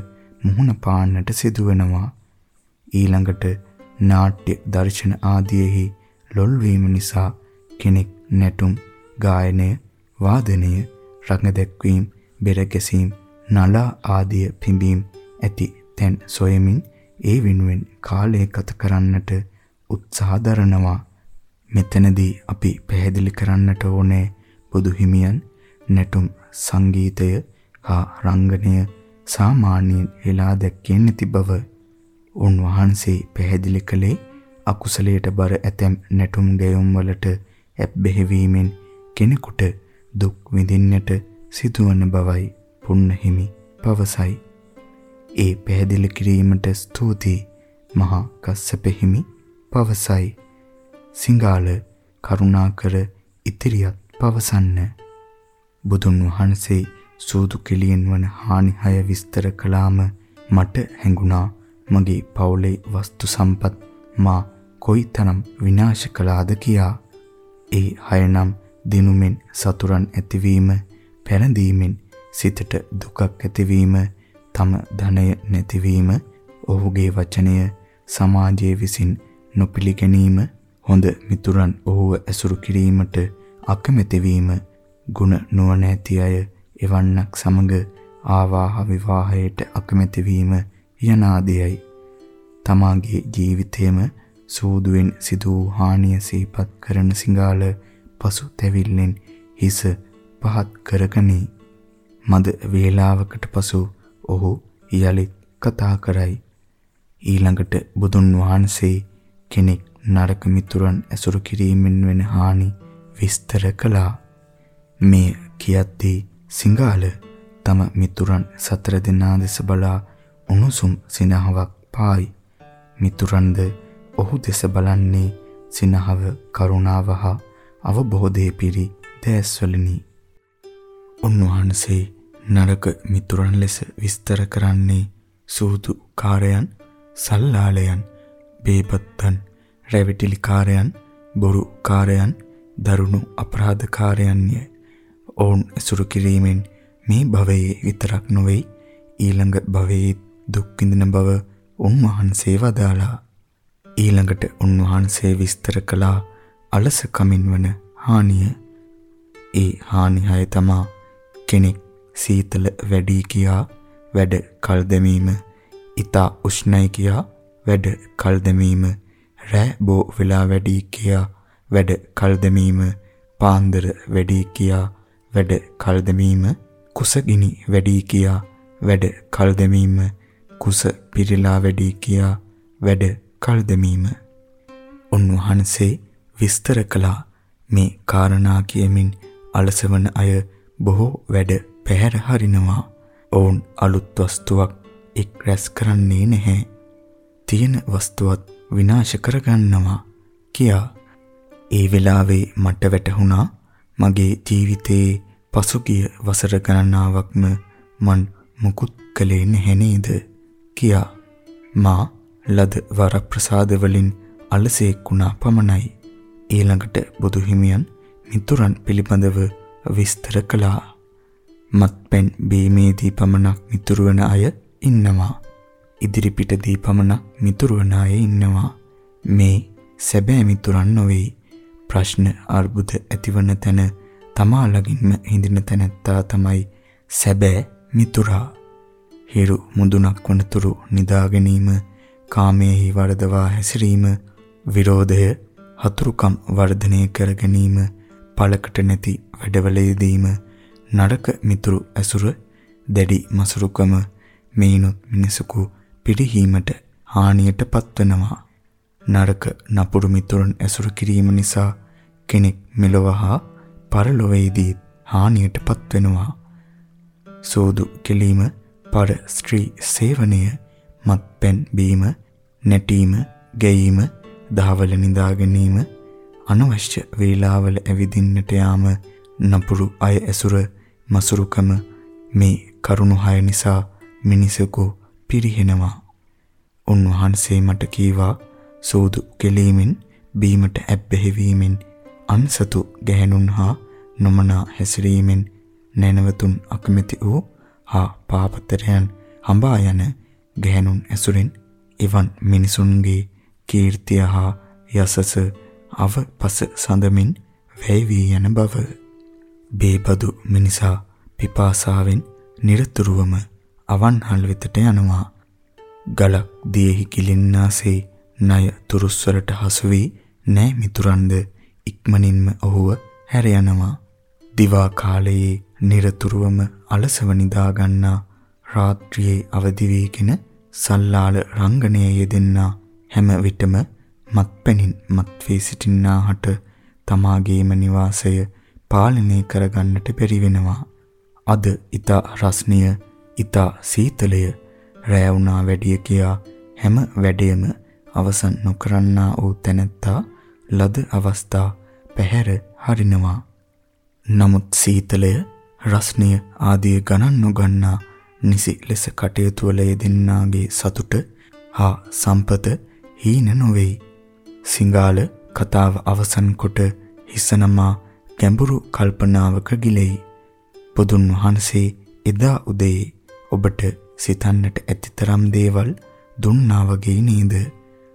මුහුණ පාන්නට සිදු වෙනවා. ඊළඟට නාට්‍ය දර්ශන ආදීෙහි ලොල් වීම නිසා කෙනෙක් නැටුම් ගායනය වාදනය රංග දැක්වීම බෙර ගැසීම් නලා ආදිය පිඹීම් ඇති තැන් සොයමින් ඒ වෙනුවෙන් කාලය ගත කරන්නට උත්සාහ දරනවා. මෙතනදී අපි පැහැදිලි කරන්නට ඕනේ බුදු හිමියන් නැටුම් සංගීතය හා රංගනය සාමාන්‍යයෙන් හෙලා දැක්කේ නැති බව උන්වහන්සේ පැහැදිලි කළේ අකුසලයට බර ඇතැම් නැටුම් ගැයුම් වලට ඇබ්බැහි වීමෙන් කෙනෙකුට දුක් විඳින්නට සිදුවන බවයි පුන්නහිමි පවසයි. ඒ පැහැදිලි කිරීමට ස්තුතියි මහා කස්සප හිමි පවසයි. සිංගාල කරුණාකර ඉතිරියත් පවසන්න. බුදුන් වහන්සේ සූදු කෙලියෙන් වන හානිහය විස්තර කළාම මට හැඟුණා මගේ පවුලේ වස්තු සම්පත් මා කොයිතරම් විනාශ කළාද කියා. ඒ හයනම් දිනුමෙන් සතුරන් ඇතිවීම, පැරදීමෙන් සිතට දුකක් ඇතිවීම, තම ධනය නැතිවීම, ඔහුගේ වචනය සමාජයේ විසින් නොපිළිගැනීම, හොඳ මිතුරන් ඔහුව ඇසුරු කිරීමට අකමැති වීම, ಗುಣ නුවණැති අය එවන්නක් සමග ආවාහ විවාහයට අකමැති වීම යන ආදියයි. තමාගේ ජීවිතයේම සූදුවෙන් සිදු වූ හානිය සිහිපත් කරන සිඟාල පසු තැවිල්ලෙන් හිස පහත් කරගනී. මද වේලාවකට පසු ඔහු යලිත් කතා කරයි. ඊළඟට බුදුන් වහන්සේ කෙනෙක් නරක මිතුරන් ඇසුරු කිරීමෙන් වෙන හානි විස්තර කළා. මේ කියද්දී සිංහාල තම මිතුරන් සතර දෙනා දෙස බලා උණුසුම් සිනහවක් පායි. මිතුරන්ද ඔහු දෙස බලන්නේ සිනහව කරුණාව හා අවබෝධයේ පිරි දැස්වලිනි. උන්වහන්සේ නරක මිතුරන් ලෙස විස්තර කරන්නේ සූදු කාරයන්, සල්ලාලයන්, බේබත්තන්, රැවටිලිකාරයන්, බොරුකාරයන්, දරුණු අපරාධකාරයන්ය. ඔවුන් ඇසුරු කිරීමෙන් මේ භවයේ විතරක් නොවේ ඊළඟ භවයේ දුක් විඳින බව උන්වහන්සේ වදාලා. ඊළඟට උන්වහන්සේ විස්තර කළා අලස කමින් වන හානිය. ඒ හානියය තමා කෙනෙක් සීතල වැඩි කියා වැඩ කල් දැමීම, ඊතා උෂ්ණයි කියා වැඩ කල් දැමීම, රෑ බෝ වෙලා වැඩි කියා වැඩ කල් දැමීම, පාන්දර වැඩි කියා වැඩ කල් දැමීම, කුසගිනි වැඩි කියා වැඩ කල් දැමීම, කුස පිරিলা වැඩි කියා වැඩ කල් දැමීම. උන්වහන්සේ විස්තර කළා මේ කාරණා කියමින් අලසවන අය බොහෝ වැඩ පැහැර හරිනවා. ඔවුන් අලුත් වස්තුවක් එක් රැස් කරන්නේ නැහැ. තියෙන වස්තුවත් විනාශ කරගන්නවා කියා. ඒ වෙලාවේ මට වැටහුණා මගේ ජීවිතයේ පසුගිය වසර ගණනාවක්ම මන් මුකුත් කළේ නැහැ නේද කියා. මා ලද වරප්‍රසාද වලින් අලසෙක් වුණා පමණයි. ඊළඟට බුදු හිමියන් මිතුරන් පිළිබඳව විස්තර කළා. මත්පැන් බීමේදී පමණක් මිතුරු වන අය ඉන්නවා. ඉදිරිපිටදී පමණක් මිතුරු වන අය ඉන්නවා. මේ සැබෑ මිතුරන් නොවේ. ප්‍රශ්න අර්බුද ඇතිවන තැන තමා ළඟින්ම හිඳින තැනැත්තා තමයි සැබෑ මිතුරා. හිරු මුදුනක් වනතුරු නිදා ගැනීම, කාමයේහි වරදවා හැසිරීම, විරෝධය, හතුරුකම් වර්ධනය කර ගැනීම, පළකට නැති වැඩවල යෙදීම, නරක මිතුරු ඇසුර, දැඩි මසුරුකම මේනොත් මිනිසකු පිරිහීමට හානියට පත්වනවා. නරක නපුරු මිතුරන් ඇසුරු කිරීම නිසා කෙනෙක් මෙලොව හා පරලොවේදී හානියට පත්වෙනවා. සෝදු කෙලීම, පර ස්ත්‍රී සේවනය, මත්පැන් බීම, නැටීම, ගැයීම, දහවල නිදා ගැනීම, අනවශ්‍ය වේලාවල ඇවිදින්නට යාම, නපුරු අය ඇසුර, මසුරුකම මේ කරුණු හය නිසා මිනිසෙකු පිරිහෙනවා. උන්වහන්සේ මට කීවා සූදු කෙලීමෙන් බීමට ඇබ්බැහි වීමෙන් අන්සතු ගැහැණුන් හා නොමනා හැසිරීමෙන් නැනවතුන් අකමැති වූ හා පාපතරයන් හඹා යන ගැහැණුන් ඇසුරෙන් එවන් මිනිසුන්ගේ කීර්තිය හා යසස අවපස සඳමින් වැය වී යන බව බේබදු මිනිසා පිපාසාවෙන් নিরතුරුවම අවන්හල් වෙතට යනවා. ගලක් දියෙහි කිලින්නාසේ ණය තුරුස්වලට හසු වී නෑ මිතුරන්ද ඉක්මනින්ම ඔහුව හැර යනවා. දිවා කාලයේ নিরතුරුවම අලසව නිදා ගන්නා රාත්‍රියේ අවදි වීගෙන සල්ලාල රංගනයේ යෙදෙන්නා හැම විටම මත්පැනින් මත්වේ සිටින්නාහට තමාගේම නිවාසය පාලනය කරගන්නට බැරි වෙනවා. අද ඊතා රස්නිය, ඊතා සීතලය, රෑ වුණා වැඩිය කියා හැම වැඩේම අවසන් නොකරන්නා වූ තැනැත්තා ලද අවස්ථා පැහැර හරිනවා. නමුත් සීතලය, රස්නිය ආදී ගණන් නොගන්නා නිසි ලෙස කටයුතු වල යෙදෙන්නාගේ සතුට හා සම්පත හීන නොවේයි. සිංගාල කතාව අවසන් කොට හිසනමා ගැඹුරු කල්පනාවක ගිලෙයි. බුදුන් වහන්සේ එදා උදේ ඔබට සිතන්නට ඇතිතරම් දේවල් දුන්නා වගේ නේද?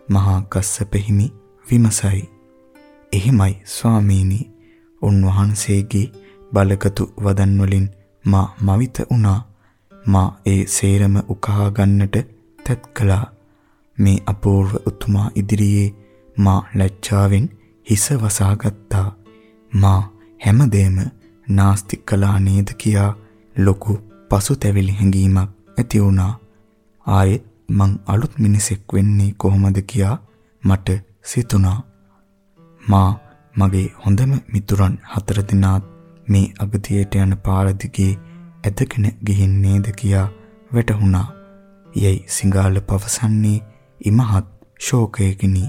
මහා කස්සප හිමි විමසයි. එහෙමයි ස්වාමීනි. උන්වහන්සේගේ බලකතු වදන් වලින් මා මවිත වුණා. මා ඒ සේරම උකහා ගන්නට තත් කළා. මේ අපූර්ව උතුමා ඉදිරියේ මා ලැජ්ජාවෙන් හිස වසා ගත්තා. මා හැමදේම නාස්ති කළා නේද කියා ලොකු පසුතැවිලි හැඟීමක් ඇති වුණා. ආයෙත් මං අලුත් මිනිසෙක් වෙන්නේ කොහොමද කියා මට සිතුණා. මා මගේ හොඳම මිතුරන් හතර දෙනාත් මේ අගතියට යන පාර දිගේ ඇදගෙන ගිහින් නේද කියා වැටහුණා. යයි සිංගාල පවසන්නේ ඉමහත් ශෝකයකිනි.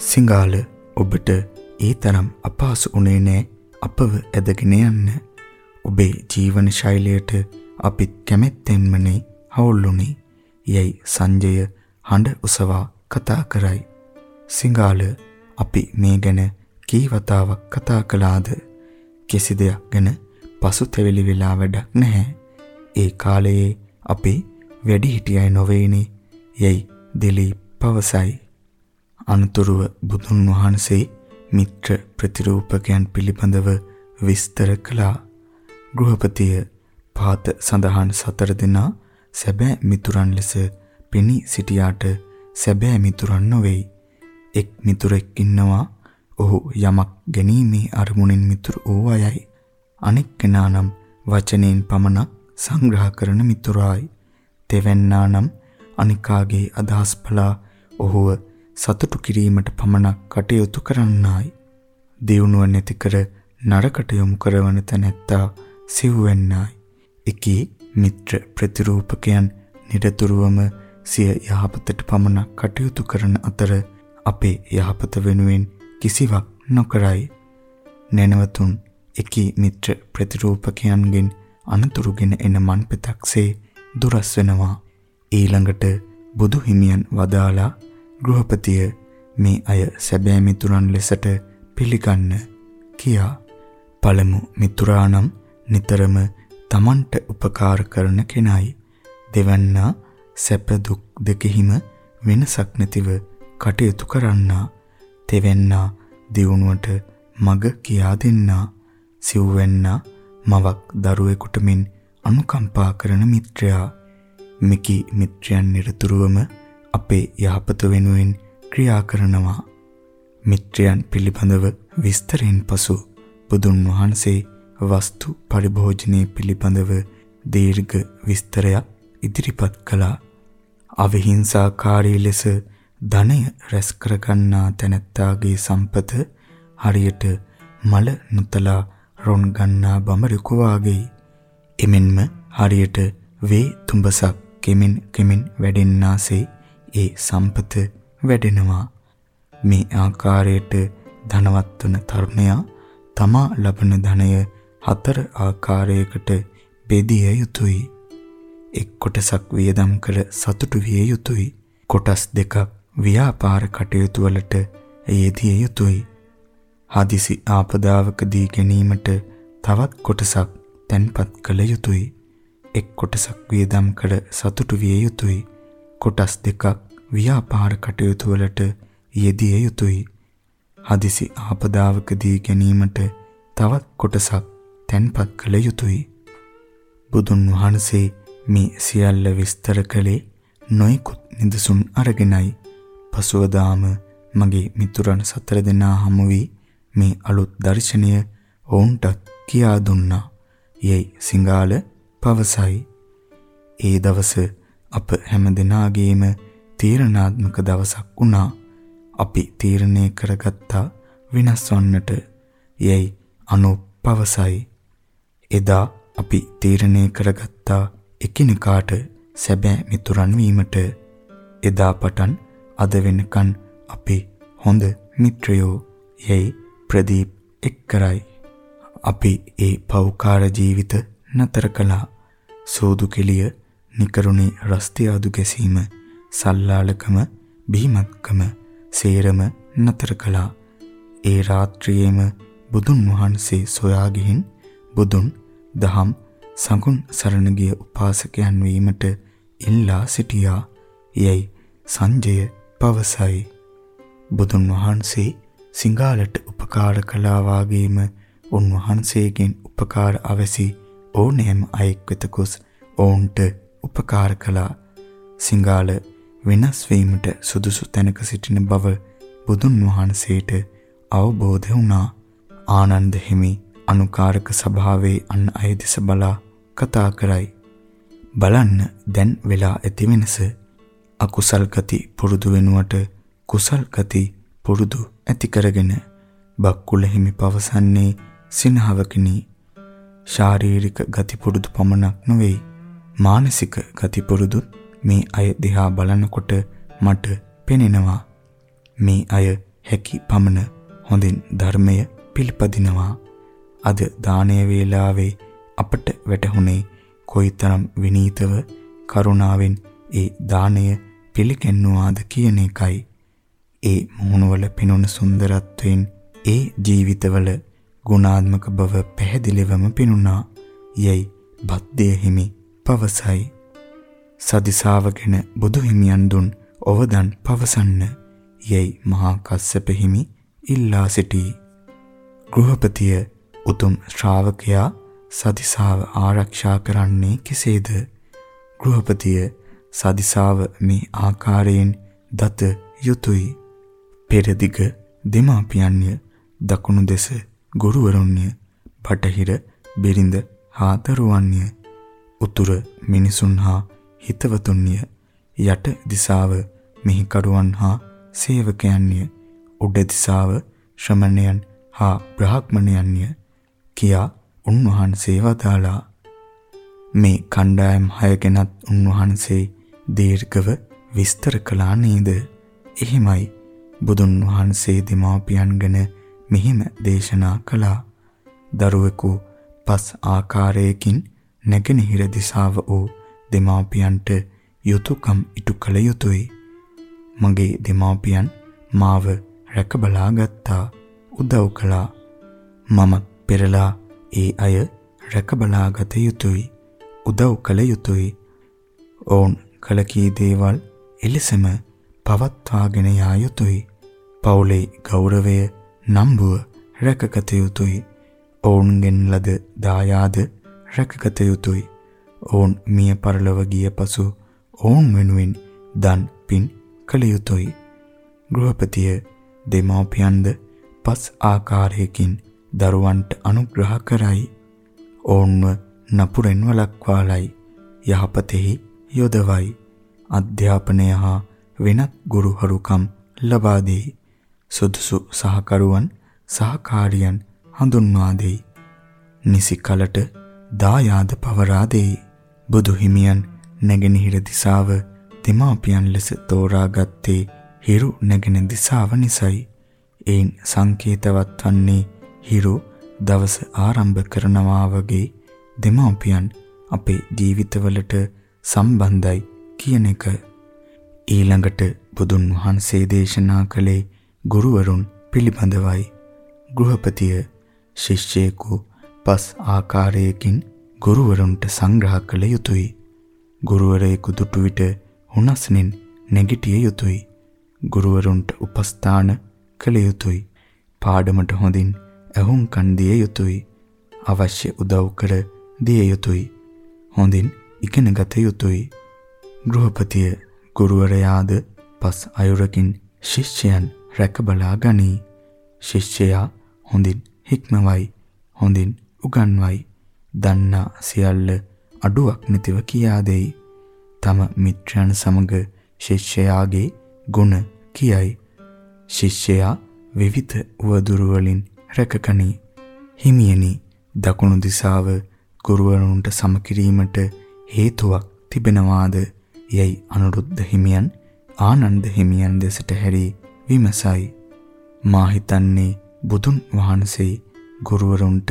සිංගාල ඔබට ඒ තරම් අපහසු උනේ නෑ අපව ඇදගෙන යන්න. ඔබේ ජීවන ශෛලියට අපිත් කැමැත්තෙන්මනේ හවුල්ුනේ. යයි සංජය හඬ උසවා කතා කරයි. සිංගාල අපි මේ ගැන කී වතාවක් කතා කළාද? කිසි දෙයක් ගැන පසුතැවිලි වෙලා වැඩක් නැහැ. ඒ කාලයේ අපි වැඩි හිටියයි නොවේනේ. යයි දිලීප් පවසයි. අනතුරුව බුදුන් වහන්සේ මිත්‍ර ප්‍රතිරූපකයන් පිළිබඳව විස්තර කළා. ගෘහපතිය පාත සඳහන් සතර දෙනා සැබෑ මිතුරන් ලෙස පෙනී සිටියාට සැබෑ මිතුරන් නොවේයි. එක් මිතුරෙක් ඉන්නවා ඔහු යමක් ගැනීමේ අරමුණින් මිතුරු වූ අයයි. අනෙක් කෙනා නම් වචනෙන් පමණක් සංග්‍රහ කරන මිතුරායි. තෙවැන්නා නම් අනිකාගේ අදහස් බලා ඔහුව සතුටු කිරීමට පමණක් කටයුතු කරන්නායි. දියුණුව නැති කර නරකට යොමු කරවන තැනැත්තා සිව්වෙන්නායි. එකී මිත්‍ර ප්‍රතිරූපකයන් නිරතුරුවම සිය යහපතට පමණක් කටයුතු කරන අතර අපේ යහපත වෙනුවෙන් කිසිවක් නොකරයි. නැනවතුන් එකී මිත්‍ර ප්‍රතිරූපකයන්ගෙන් අනතුරුගෙන එන මන්පතක්සේ දුරස් වෙනවා. ඊළඟට බුදු හිමියන් වදාලා ගෘහපතිය මේ අය සැබෑ මිතුරන් ලෙසට පිළිගන්න කියා පළමු මිතුරානම් නිතරම තමන්ට උපකාර කරන කෙනයි. දෙවන්නා සැප දුක් දෙකෙහිම වෙනසක් නැතිව කටයුතු කරන්නා. තෙවැන්නා දියුණුවට මග කියා දෙන්නා. සිව්වැන්නා මවක් දරුවෙකුට මෙන් අනුකම්පා කරන මිත්‍රයා. මිකි මිත්‍රයන් නිරතුරුවම අපේ යහපත වෙනුවෙන් ක්‍රියා කරනවා මිත්‍රයන් පිළිබඳව විස්තරෙන් පසු බුදුන් වහන්සේ වස්තු පරිභෝජනයේ පිළිබඳව දීර්ඝ විස්තරයක් ඉදිරිපත් කළා. අවිහිංසාකාරී ලෙස ධනය රැස් කරගන්නා තැනැත්තාගේ සම්පත හරියට මල නොතලා රොන් ගන්නා බඹරෙකු වාගේ. එමෙන්ම හරියට වේ තුඹසක් කෙමින් කෙමින් වැඩෙන්නාසේ ඒ සම්පත වැඩෙනවා. මේ ආකාරයට ධනවත් වන තරුණයා තමා ලබන ධනය හතර ආකාරයකට බෙදිය යුතුය. එක් කොටසක් වියදම් කර සතුටු විය යුතුය. කොටස් දෙකක් ව්‍යාපාර කටයුතු වලට යෙදිය යුතුය. හදිසි ආපදාවකදී ගැනීමට තවත් කොටසක් තැන්පත් කළ යුතුය. එක් කොටසක් වියදම් කර සතුටු විය යුතුය. කොටස් දෙකක් ව්‍යාපාර කටයුතු වලට යෙදිය යුතුය. හදිසි ආපදාවකදී ගැනීමට තවත් කොටසක් තැන්පත් කළ යුතුය. බුදුන් වහන්සේ මේ සියල්ල විස්තර කළේ නොයෙකුත් නිදසුන් අරගෙනයි. පසුවදාම මගේ මිතුරන් සතර දෙනා හමු වී මේ අලුත් දර්ශනය ඔවුන්ටත් කියා දුන්නා. යයි සිංගාල පවසයි. ඒ දවස අප හැම දිනාගේම තීරණාත්මක දවසක් වුණා. අපි තීරණය කරගත්තා විනාශ වන්නට. යයි අනුප පවසයි. එදා අපි තීරණය කරගත්තා එකිනෙකාට සැබෑ මිතුරන් වීමට. එදා පටන් අද වෙනකන් අපි හොඳ මිත්‍රයෝ යයි ප්‍රදීප් එක් කරයි. අපි ඒ පෞකාර ජීවිත නතර කළා. සෝදු කෙලිය, නිකරුණේ රස්තියාදු ගැසීම, සල්ලාලකම, බීමත්කම සේරම නතර කළා. ඒ රාත්‍රියේම බුදුන් වහන්සේ සොයා ගිහින් බුදුන් දහම් සඟුන් සරණ ගිය උපාසකයන් වීමට ඉල්ලා සිටියා. යයි සංජය පවසයි. බුදුන් වහන්සේ සිංහලට උපකාර කළා වාගේම උන්වහන්සේගෙන් උපකාර අවසි ඕනෑම අයෙක් වෙත ගොස් ඔවුන්ට උපකාර කළා. සිංහල වෙනස් වීමට සුදුසු තැනක සිටින බව බුදුන් වහන්සේට අවබෝධ වුණා. ආනන්ද හිමි අනුකාරක සභාවේ අන් අය දෙස බලා කතා කරයි. බලන්න දැන් වෙලා ඇති වෙනස. අකුසල් ගති පුරුදු වෙනුවට කුසල් ගති පුරුදු ඇති කරගෙන බක්කුල හිමි පවසන්නේ සිනහවකිනි ශාරීරික ගති පුරුදු පමණක් නොවේ මානසික ගති පුරුදුත් මේ අය දිහා බලනකොට මට පෙනෙනවා මේ අය හැකි පමණ හොඳින් ධර්මය පිළිපදිනවා අද දානය වේලාවේ අපට වැටහුනේ කොයිතරම් විනීතව කරුණාවෙන් ඒ දාණය පිළිගැන්වුවාද කියන එකයි. ඒ මුහුණවල පිනුන සුන්දරත්වයෙන් ඒ ජීවිතවල ගුණාත්මක බව පැහැදිලිවම පිනුණා. යයි බද්දේ හිමි පවසයි. සදිසාවගෙන බුදු හිමියන් දුන් ඔවදන් පවසන්න. යයි මහා කස්සප හිමි ඉල්ලා සිටී. ගෘහපතිය උතුම් ශ්‍රාවකයා සදිසාව ආරක්ෂා කරන්නේ කෙසේද? ගෘහපතිය සදිසාව මේ ආකාරයෙන් දත යුතුය. පෙරදිග දෙමාපියන්ය දකුණු දෙස ගුරුවරුන්ය බටහිර බිරිඳ හා දරුවන්ය උතුර මිනිසුන් හා හිතවතුන්ය යට දිසාව මිහිකරුවන් හා සේවකයන්ය උඩ දිසාව ශ්‍රමණයන් හා බ්‍රාහ්මණයන්ය කියා උන්වහන්සේ වදාලා මේ කණ්ඩායම් හය ගැනත් උන්වහන්සේ දීර්ඝව විස්තර කළා නේද? එහෙමයි බුදුන් වහන්සේ දෙමාපියන් ගැන මෙහිම දේශනා කළා. දරුවෙකු පස් ආකාරයකින් නැගෙනහිර දිශාව වූ දෙමාපියන්ට යුතුයකම් ඉටු කළ යුතුය. මගේ දෙමාපියන් මාව රැකබලා ගත්තා උදව් කළා. මම පෙරලා ඒ අය රැකබලා ගත යුතුය. උදව් කළ යුතුය. ඔවුන් කළ කී දේවල් එලෙසම පවත්වාගෙන යා යුතුය. පවුලේ ගෞරවය නම්බුව රැකගත යුතුය. ඔවුන්ගෙන් ලද දායාද රැකගත යුතුය. ඔවුන් මිය පරලොව ගිය පසු ඔවුන් වෙනුවෙන් දන් පින් කළ යුතුය. ගෘහපතිය දෙමාපියන්ද පස් ආකාරයකින් දරුවන්ට අනුග්‍රහ කරයි. ඔවුන්ව නපුරෙන් වළක්වාලයි යහපතෙහි යොදවයි අධ්‍යාපනය හා වෙනත් ගුරුහරුකම් ලබා දෙයි සුදුසු සහකරුවන් සහකාරියන් හඳුන්වා දෙයි නිසි කලට දායාද පවරා දෙයි බුදු හිමියන් නැගෙනහිර දිසාව දෙමාපියන් ලෙස තෝරාගත්තේ හිරු නැගෙන දිසාව නිසයි. එයින් සංකේතවත් වන්නේ හිරු දවස ආරම්භ කරනවා වගේ දෙමාපියන් අපේ ජීවිතවලට සම්බන්ධයි කියන එක. ඊළඟට බුදුන් වහන්සේ දේශනා කළේ ගුරුවරුන් පිළිබඳවයි. ගෘහපතිය ශිෂ්‍යයෙකු පස් ආකාරයකින් ගුරුවරුන්ට සංග්‍රහ කළ යුතුය ගුරුවරයෙකු දුටු විට හුනස්නින් නැගිටිය යුතුය ගුරුවරුන්ට උපස්ථාන කළ යුතුය පාඩමට හොඳින් ඇහුම්කන් දිය යුතුය අවශ්‍ය උදව් කර දිය යුතුය. හොඳින් ඉගෙන ගත යුතුය. ගෘහපතිය ගුරුවරයාද පස් අයුරකින් ශිෂ්‍යයන් රැකබලා ගනී. ශිෂ්‍යයා හොඳින් හික්මවයි. හොඳින් උගන්වයි. දන්නා සියල්ල අඩුවක් නැතිව කියා දෙයි. තම මිත්‍රයන් සමග ශිෂ්‍යයාගේ ගුණ කියයි. ශිෂ්‍යයා විවිධ උවදුරු වලින් රැකගනී. හිමියනි දකුණු දිසාව ගුරුවරුන්ට සමකිරීමට හේතුවක් තිබෙනවාද යයි අනුරුද්ධ හිමියන් ආනන්ද හිමියන් දෙසට හැරී විමසයි මා හිතන්නේ බුදුන් වහන්සේ ගුරුවරුන්ට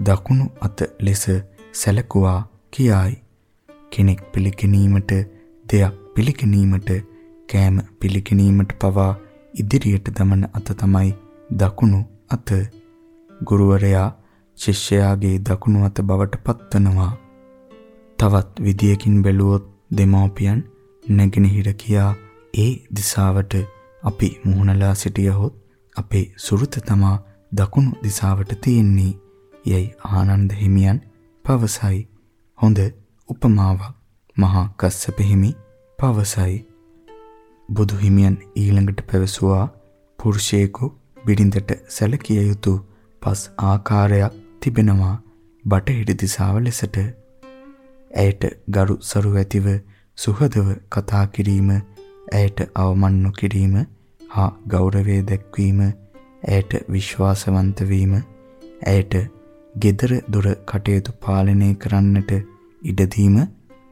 දකුණු අත ලෙස සැලකුවා කියයි. කෙනෙක් පිළිගැනීමට දෙයක් පිළිගැනීමට කෑම පිළිගැනීමට පවා ඉදිරියට දමන අත තමයි දකුණු අත. ගුරුවරයා ශිෂ්‍යයාගේ දකුණු අත බවට පත්වනවා. තවත් විදියකින් බැලුවොත් දෙමෝපියන් නැගෙනහිර කියා ඒ දිසාවට අපි මුහුණලා සිටියහොත් අපේ සුරුත තමා දකුණු දිසාවට තියෙන්නේ. යයි ආනන්ද හිමියන් පවසයි. හොඳ උපමාවක් මහා කස්සප හිමි පවසයි. බුදු හිමියන් ඊළඟට පැවසුවා පුරුෂයෙකු බිරිඳට සැලකිය යුතු පස් ආකාරයක් තිබෙනවා බටහිර දිසාව ලෙසට. ඇයට ගරු සරු ඇතිව සුහදව කතා කිරීම, ඇයට අවමන් නොකිරීම, හා ගෞරවය දැක්වීම, ඇයට විශ්වාසවන්ත වීම, ඇයට gedara dora කටයුතු පාලනය කරන්නට ඉඩ දීම,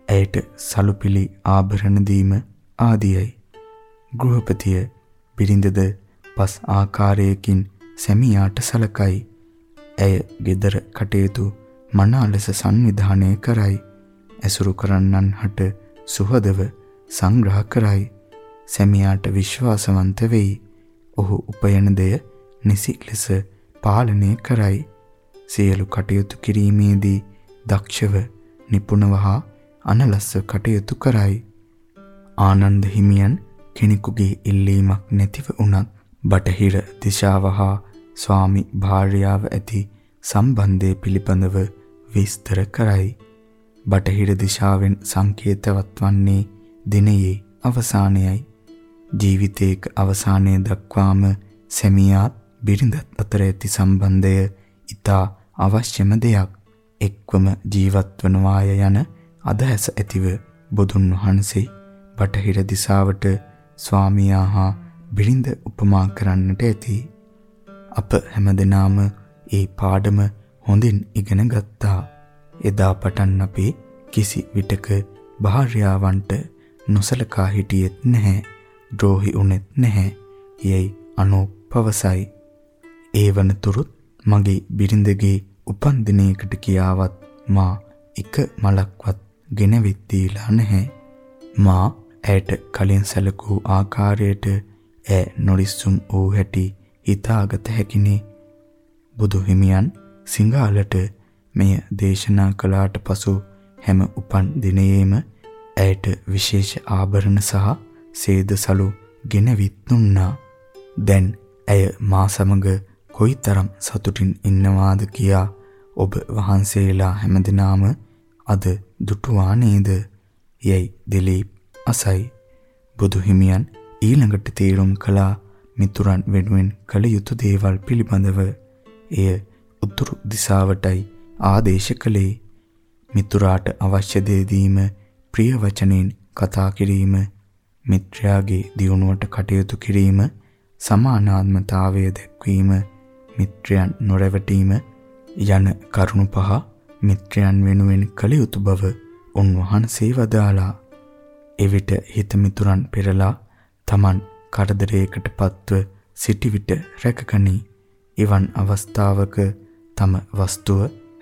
ඇයට සලුපිලි ආභරණ දීම ආදියයි. ගෘහපතිය බිරිඳද පස් ආකාරයකින් සැමියාට සලකයි. ඇය gedara කටයුතු මනා ලෙස සංවිධානය කරයි. ඇසුරු කරන්නන් හට සුහදව සංග්‍රහ කරයි. සැමියාට විශ්වාසවන්ත වෙයි. ඔහු උපයන දෙය නිසි ලෙස පාලනය කරයි. සියලු කටයුතු කිරීමේදී දක්ෂව නිපුණව හා අනලස්ව කටයුතු කරයි. ආනන්ද හිමියන් කෙනෙකුගේ ඉල්ලීමක් නැතිව වුණත් බටහිර දිශාව හා ස්වාමි භාර්යාව ඇති සම්බන්ධය පිළිබඳව විස්තර කරයි. බටහිර දිශාවෙන් සංකේතවත් වන්නේ දිනයේ අවසානයයි. ජීවිතයක අවසානයේ දක්වාම සැමියාත් බිරිඳත් අතර ඇති සම්බන්ධය ඊටා අවශ්‍යම දෙයක්. එක්වම ජීවත් වනවාය යන අදහස ඇතිව බුදුන් වහන්සේ බටහිර දිසාවට ස්වාමියා හා බිරිඳ උපමා කරන්නට ඇති. අප හැමදෙනාම ඒ පාඩම හොඳින් ඉගෙන ගත්තා. එදා පටන් අපි කිසි විටක භාර්යාවන්ට නොසලකා හිටියෙත් නැහැ. ද්‍රෝහි උනේත් නැහැ. යයි අනෝප පවසයි. ඒ වනතුරුත් මගේ බිරිඳගේ උපන් දිනයකට කියාවත් මා එක මලක්වත් ගෙනවිත් දීලා නැහැ. මා ඇයට කලින් සැලකූ ආකාරයට ඈ නොරිස්සුම් වූ හැටි හිතාගත හැකිනේ. බුදු හිමියන් සිංහලට මෙය දේශනා කළාට පසු හැම උපන් දිනයේම ඇයට විශේෂ ආභරණ සහ සේදසලු ගෙනවිත් දුන්නා. දැන් ඇය මා සමග කොයිතරම් සතුටින් ඉන්නවාද කියා ඔබ වහන්සේලා හැමදෙනාම අද දුටුවා නේද? යයි දිලීප් අසයි. බුදු හිමියන් ඊළඟට තීරුම් කළා මිතුරන් වෙනුවෙන් කළ යුතු දේවල් පිළිබඳව. එය උතුරු දිසාවටයි ආදේශ කළේ. මිතුරාට අවශ්‍ය දේ දීම, ප්‍රිය වචනෙන් කතා කිරීම, මිත්‍රයාගේ දියුණුවට කටයුතු කිරීම, සමානාත්මතාවය දැක්වීම, මිත්‍රයන් නොරැවටීම යන කරුණු පහ මිත්‍රයන් වෙනුවෙන් කළ යුතු බව උන්වහන්සේ වදාලා එවිට හිත මිතුරන් පෙරලා Taman කරදරයකට පත්ව සිටි විට රැකගනි. එවන් අවස්ථාවක තම වස්තුව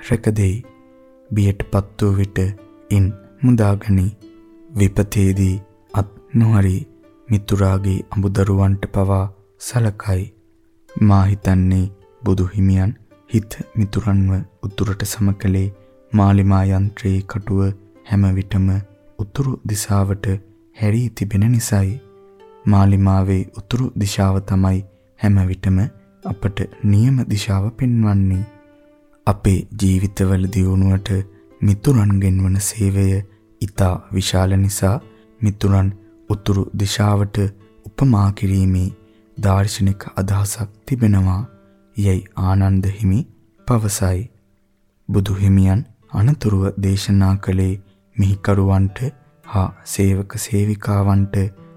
රැකදෙයි. බියටපත් වූ විට ඉන් මුදාගනි. විපතේදී අත් නොහරි මිතුරාගේ අමුදරුවන්ට පවා සලකයි. මා හිතන්නේ බුදු හිමියන් හිත මිතුරන්ව උතුරට සමකලේ මාලිමා යන්ත්‍රයේ කටුව හැම විටම උතුරු දිශාවට හැරී තිබෙන නිසායි. මාලිමාවේ උතුරු දිශාව තමයි හැම විටම අපට නියම දිශාව පෙන්වන්නේ. අපේ ජීවිතවල දියුණුවට මිතුරන්ගෙන් වන සේවය ඊටා විශාල නිසා මිතුරන් උතුරු දිශාවට උපමා කිරීමේ දාර්ශනික අදහසක් තිබෙනවා. යයි ආනන්ද හිමි පවසයි. බුදු හිමියන් අනතුරුව දේශනා කළේ මිහිකරුවන්ට හා සේවක සේවිකාවන්ට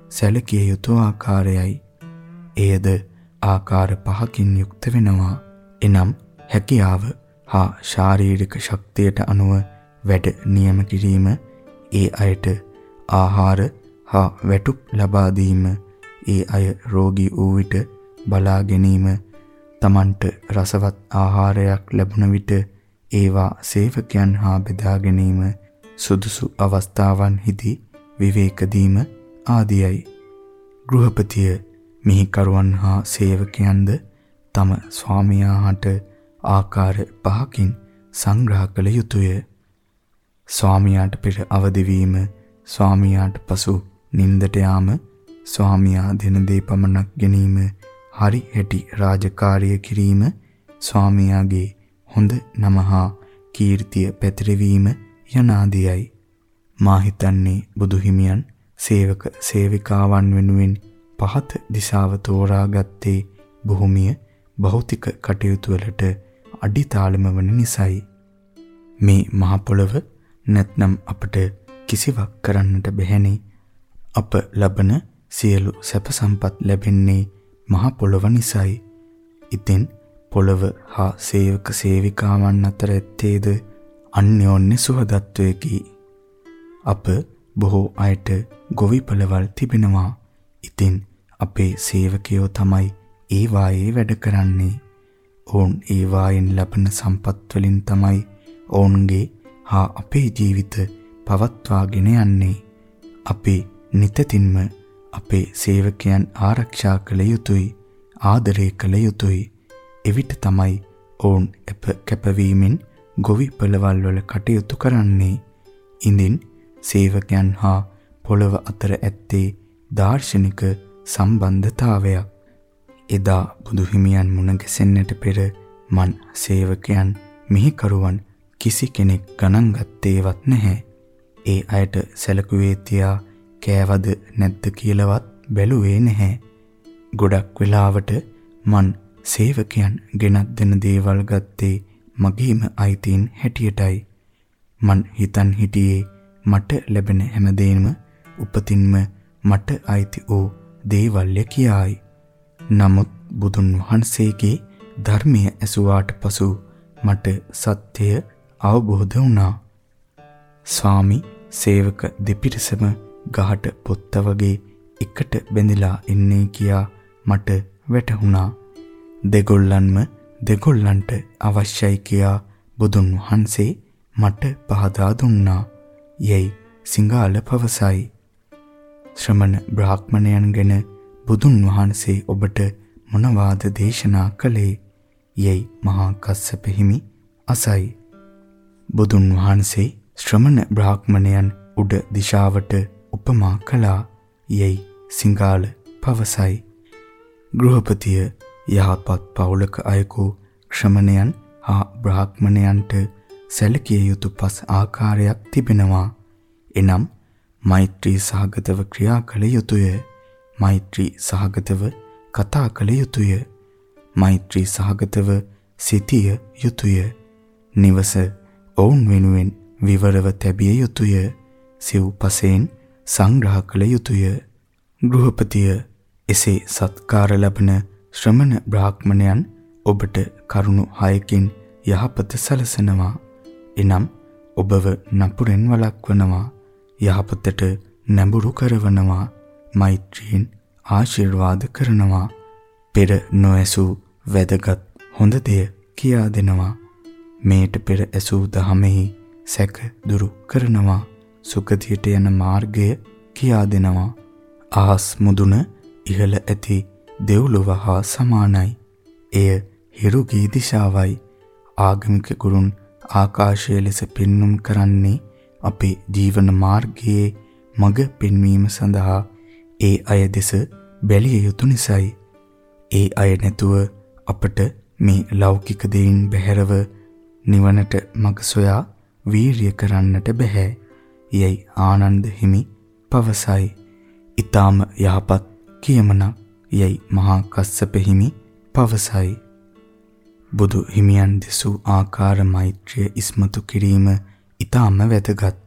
සැලකිය යුතු ආකාරයයි. එයද ආකාර පහකින් යුක්ත වෙනවා. එනම් හැකියාව හා ශාරීරික ශක්තියට අනුව වැඩ නියම කිරීම, ඒ අයට ආහාර හා වැටුප් ලබා දීම, ඒ අය රෝගී වූ විට බලා ගැනීම Tamanට රසවත් ආහාරයක් ලැබුණ විට ඒවා සේවකයන් හා බෙදා ගැනීම සුදුසු අවස්ථාවන්හිදී විවේක දීම ආදියයි. ගෘහපතිය මිහිකරුවන් හා සේවකයන්ද තම ස්වාමියාට ආකාර පහකින් සංග්‍රහ කළ යුතුය. ස්වාමියාට පෙර අවදි වීම, ස්වාමියාට පසු නින්දට යාම, ස්වාමියා දින දේ පමණක් ගැනීම හරි හැටි රාජකාරිය කිරීම ස්වාමියාගේ හොඳ නමහා කීර්තිය පැතිරවීම යනාදියයි. මා හිතන්නේ බුදු හිමියන් සේවක සේවිකාවන් වෙනුවෙන් පහත දිශාව තෝරාගත්තේ භූමිය භෞතික කටයුතු වලට අඩිතාලම වන නිසායි. මේ මහ පොළව නැත්නම් අපට කිසිවක් කරන්නට බැහැනේ අප ලබන සියලු සැප සම්පත් ලැබෙන්නේ මහ පොළොව නිසායි. ඉතින් පොළොව හා සේවක සේවිකාවන් අතර ඇත්තේද අන්‍යෝන්‍ය සුහදත්වයකි. අප බොහෝ අයට ගොවිපළවල් තිබෙනවා. ඉතින් අපේ සේවකයෝ තමයි ඒ වායේ වැඩ කරන්නේ. ඔවුන් ඒ වායෙන් ලබන සම්පත් වලින් තමයි ඔවුන්ගේ හා අපේ ජීවිත පවත්වාගෙන යන්නේ. අපි නිතින්ම අපේ සේවකයන් ආරක්ෂා කළ යුතුයි, ආදරය කළ යුතුයි. එවිට තමයි ඔවුන් කැපවීමෙන් ගොවි පළවල් වල කටයුතු කරන්නේ. ඉඳින් සේවකයන් හා පොළව අතර ඇත්තේ දාර්ශනික සම්බන්ධතාවයක්. එදා බුදුහිමියන් මුණ ගැසෙන්නට පෙර මන් සේවකයන් මිහිකරුවන් කිසි කෙනෙක් ගණන් ගත්තේවත් නැහැ. ඒ අයට සැලකුවේ තියා කෑවද නැද්ද කියලාවත් බැලුවේ නැහැ. ගොඩක් වෙලාවට මන් සේවකයන් ගෙනත් දෙන දේවල් ගත්තේ මගේම අයිතීන් හැටියටයි. මන් හිතන් හිටියේ මට ලැබෙන හැමදේම උපතින්ම මට අයිති වූ දේවල්ය කියායි. නමුත් බුදුන් වහන්සේගේ ධර්මය ඇසුවාට පසු මට සත්‍යය අවබෝධ වුණා. ස්වාමි සේවක දෙපිරිසම ගහට පොත්ත වගේ එකට බැඳිලා ඉන්නේ කියා මට වැටහුණා. දෙගොල්ලන්ම දෙගොල්ලන්ට අවශ්‍යයි කියා බුදුන් වහන්සේ මට පහදා දුන්නා. යයි සිංහාල පවසයි. ශ්‍රමණ බ්‍රාහ්මණයන් ගැන බුදුන් වහන්සේ ඔබට මොනවාද දේශනා කළේ යයි මහා කස්සප හිමි අසයි බුදුන් වහන්සේ ශ්‍රමණ බ්‍රාහ්මණයන් උඩ දිශාවට උපමා කළා යයි සිංගාල පවසයි ගෘහපතිය යහපත් පවුලක අයකු ශ්‍රමණයන් හා බ්‍රාහ්මණයන්ට සැලකිය යුතු පස් ආකාරයක් තිබෙනවා එනම් මෛත්‍රී සහගතව ක්‍රියා කළ යුතුය මෛත්‍රී සහගතව කතා කළ යුතුය. මෛත්‍රී සහගතව සිටිය යුතුය. නිවස ඔවුන් වෙනුවෙන් විවරව තැබිය යුතුය. සිව්පසෙන් සංග්‍රහ කළ යුතුය. ගෘහපතිය එසේ සත්කාර ලබන ශ්‍රමණ බ්‍රාහ්මණයන් ඔබට කරුණු හයකින් යහපත සලසනවා. එනම් ඔබව නපුරෙන් වළක්වනවා. යහපතට නැඹුරු කරවනවා. මෛත්‍රියෙන් ආශිර්වාද කරනවා. පෙර නොඇසූ වැදගත් හොඳ දෙය කියා දෙනවා. මේට පෙර ඇසූ දහමෙහි සැක දුරු කරනවා. සුගතියට යන මාර්ගය කියා දෙනවා. ආස් මුදුන ඉහළ ඇති දෙව්ලොව හා සමානයි. එය හිරුගේ දිශාවයි. ආගමික ගුරුන් ආකාශය ලෙස පෙන්눔 කරන්නේ අපේ ජීවන මාර්ගයේ මඟ පෙන්වීම සඳහා ඒ අය දෙස බැලිය යුතු නිසායි. ඒ අය නැතුව අපට මේ ලෞකික දෙයින් බැහැරව නිවනට මඟ සොයා වීරිය කරන්නට බෑ. යයි ආනන්ද හිමි පවසයි. ඊටාම යහපත් කියමනක් යයි මහා කස්සප හිමි පවසයි. බුදු හිමියන් දෙසූ ආකාර මෛත්‍රිය ඉස්මතු කිරීම ඊටාම වැදගත්.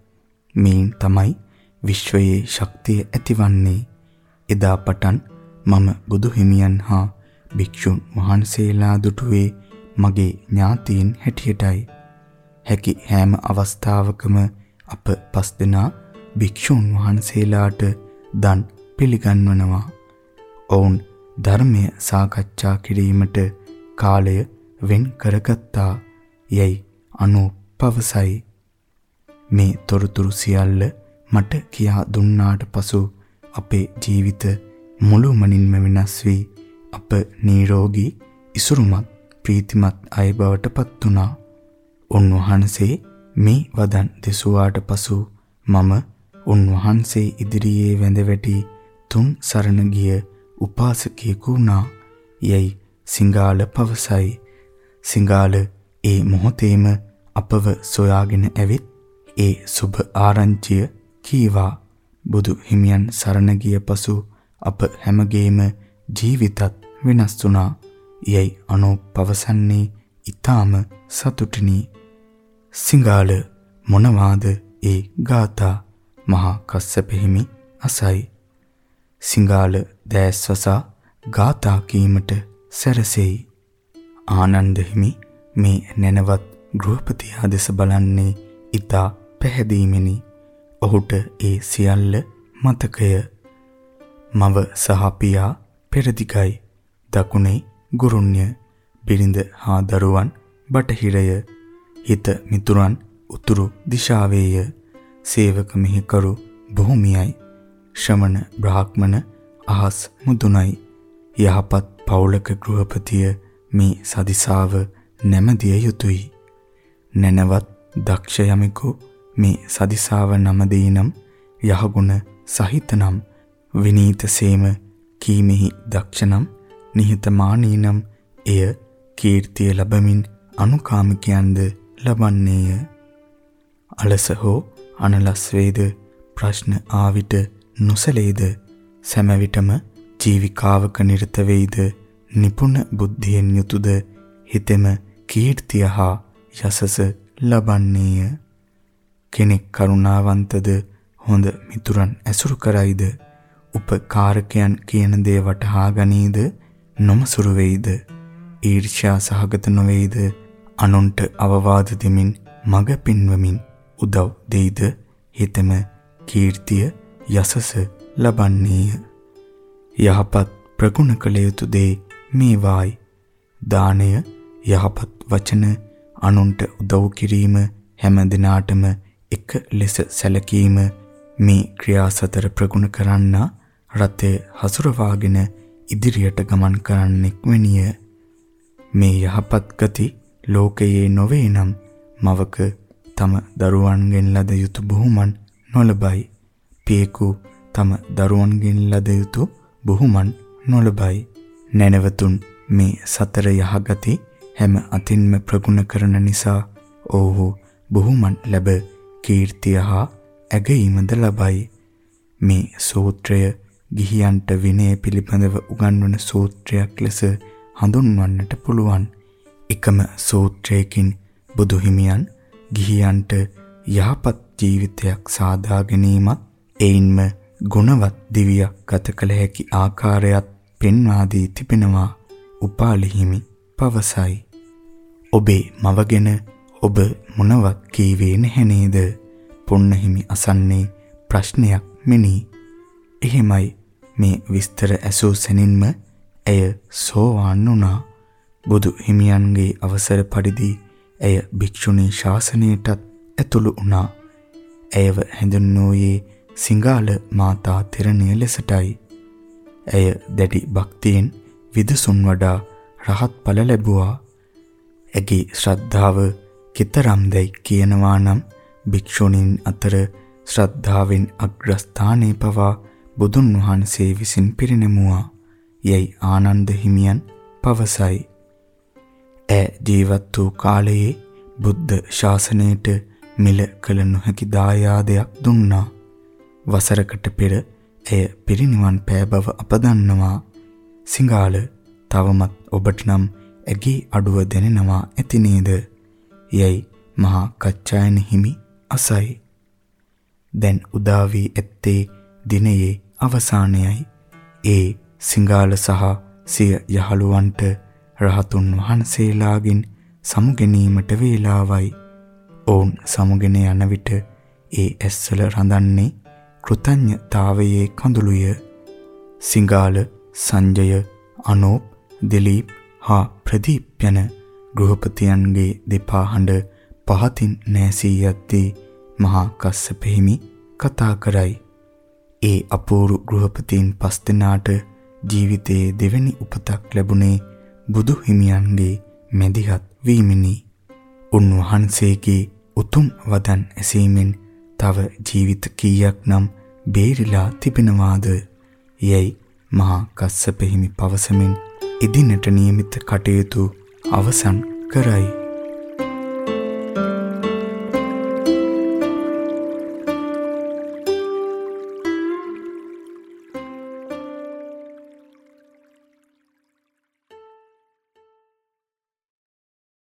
මේන් තමයි විශ්වයේ ශක්තිය ඇතිවන්නේ. එදා පටන් මම බුදු හිමියන් හා භික්ෂුන් වහන්සේලා දුටුවේ මගේ ඥාතීන් හැටියටයි. හැකි හැම අවස්ථාවකම අප පස් දෙනා භික්ෂුන් වහන්සේලාට දන් පිළිගන්වනවා. ඔවුන් ධර්මය සාකච්ඡා කිරීමට කාලය වෙන් කරගත්තා යයි අනුපවසයි. මේ තොරතුරු සියල්ල මට කියා දුන්නාට පසු අපේ ජීවිත මුළුමනින්ම වෙනස් වී අප නිරෝගී ඉසුරුමත් ප්‍රීතිමත් අය බවට පත් වුණා. උන්වහන්සේ මේ වදන් දෙසුවාට පසු මම උන්වහන්සේ ඉදිරියේ වැඳ වැටි තුන් සරණ ගිය උපාසකයෙකු වුණා. යයි සිංගාල පවසයි. සිංගාල ඒ මොහොතේම අපව සොයාගෙන ඇවිත් ඒ සුබ ආරංචිය කීවා. බුදු හිමියන් සරණ ගිය පසු අප හැමගේම ජීවිතත් වෙනස් වුණා. යයි අනෝ පවසන්නේ ඊටාම සතුටිනි. සිංගාල මොනවාද ඒ ගාථා මහා කස්සප හිමි අසයි. සිංගාල දෑස්වසා ගාථා කීමට සැරසෙයි. ආනන්ද හිමි මේ නැනවත් ගෘහපතියා දෙස බලන්නේ ඊතා පැහැදීමෙනි. ඔහුට ඒ සියල්ල මතකය. මව සහ පියා පෙරදිගයි. දකුණේ ගුරුන්‍ය බිරිඳ හා දරුවන් බටහිරය හිත මිතුරන් උතුරු දිශාවේය. සේවක මෙහිකරු භූමියයි. ශ්‍රමණ බ්‍රාහ්මණ අහස් මුදුනයි. යහපත් පෞලක ගෘහපතිය මේ සදිසාව නැමදිය යුතුය. නැනවත් දක්ෂ යමෙකු මේ සදිසාව නමදීනම් යහගුණ සහිතනම් විනීතසේම කීමෙහි දක්ෂනම් නිහතමානීනම් එය කීර්තිය ලැබමින් අනුකාමිකයන්ද ලබන්නේය. අලස හෝ අනලස් වේද ප්‍රශ්න ආවිට නොසලේද? සෑම විටම ජීවිකාවක නිරත වෙයිද නිපුණ බුද්ධියෙන් යුතුයද හිතෙම කීර්තිය හා යසස ලබන්නේය. කෙනෙක් කරුණාවන්තද හොඳ මිතුරන් ඇසුරු කරයිද? උපකාරකයන් කියන දේ වටහා ගනීද? නොමසුරු වෙයිද ඊර්ෂ්‍යා සහගත නොවේද? අනුන්ට අවවාද දෙමින් මඟ පින්වමින් උදව් දෙයිද? හිතම කීර්තිය යසස ලබන්නේය. යහපත් ප්‍රගුණ කළ යුතු දේ මේවායි. දානය යහපත් වචන අනුන්ට උදව් කිරීම හැම දිනාටම එක ලෙස සැලකීම මේ ක්‍රියා සතර ප්‍රගුණ කරන්නා රථය හසුරවාගෙන ඉදිරියට ගමන් කරන්නෙක් වෙනිය. මේ යහපත් ගති ලෝකයේ නොවේ නම් මවක තම දරුවන්ගෙන් ලද යුතු බොහොමන් නොලබයි. පියෙකු තම දරුවන්ගෙන් ලද යුතු බොහොමන් නොලබයි. නැනවතුන් මේ සතර යහගති හැම අතින්ම ප්‍රගුණ කරන නිසා ඔව්හු බොහොමන් ලැබ කීර්තිය හා ඇගීමද ලබයි. මේ සූත්‍රය ගිහියන්ට විනය පිළිබඳව උගන්වන සූත්‍රයක් ලෙස හඳුන්වන්නට පුළුවන්. එකම සූත්‍රයකින් බුදු හිමියන් ගිහියන්ට යහපත් ජීවිතයක් සාදා ගැනීමත් එයින්ම ගුණවත් දිවියක් ගත කළ හැකි ආකාරයත් පෙන්වා දී තිබෙනවා උපාලි හිමි පවසයි. ඔබේ මවගෙන ඔබ මොනවත් කීවේ නැහැ නේද? පොන්න හිමි අසන්නේ ප්‍රශ්නයක් මෙනි. එහෙමයි මේ විස්තර ඇසූ සැනින්ම ඇය සෝවාන් වුණා. බුදු හිමියන්ගේ අවසර පරිදි ඇය භික්ෂුණී ශාසනයටත් ඇතුළු වුණා. ඇයව හැඳින්වුවේ සිංගාල මාතා තෙරණිය ලෙසටයි. ඇය දැඩි භක්තියෙන් විදසුන් වඩා රහත් ඵල ලැබුවා. ඇගේ ශ්‍රද්ධාව කිතරම්දයි කියනවා නම් භික්ෂුණීන් අතර ශ්‍රද්ධාවෙන් අග්‍රස්ථානයේ පවා බුදුන් වහන්සේ විසින් පිරිනැමුවා. යයි ආනන්ද හිමියන් පවසයි. ඈ ජීවත් වූ කාලයේ බුද්ධ ශාසනයට මිල කළ නොහැකි දායාදයක් දුන්නා. වසරකට පෙර ඇය පිරිනිවන් පෑ බව අප දන්නවා. සිංහාල තවමත් ඔබට නම් ඇගේ අඩුව දැනෙනවා ඇති නේද? යයි මහා කච්චායන හිමි අසයි. දැන් උදා වී ඇත්තේ දිනයේ අවසානයයි. ඒ සිංගාල සහ සිය යහළුවන්ට රහතුන් වහන්සේලාගෙන් සමුගැනීමට වේලාවයි. ඔවුන් සමුගෙන යන විට ඒ ඇස්වල රඳන්නේ කෘතඥතාවයේ කඳුළුය. සිංගාල, සංජය, අනෝප්, දිලීප් හා ප්‍රදීප් යන ගෘහපතියන්ගේ දෙපා හඬ පහතින් නැසී යද්දී මහා කස්සප හිමි කතා කරයි. ඒ අපූරු ගෘහපතීන් පස් දෙනාට ජීවිතයේ දෙවැනි උපතක් ලැබුණේ බුදු හිමියන්ගේ මැදිහත් වීමෙනි. උන්වහන්සේගේ උතුම් වදන් ඇසීමෙන් තව ජීවිත කීයක් නම් බේරිලා තිබෙනවාද යයි මහා කස්සප හිමි පවසමින් එදිනට નિયમિત කටයුතු අවසන් කරයි.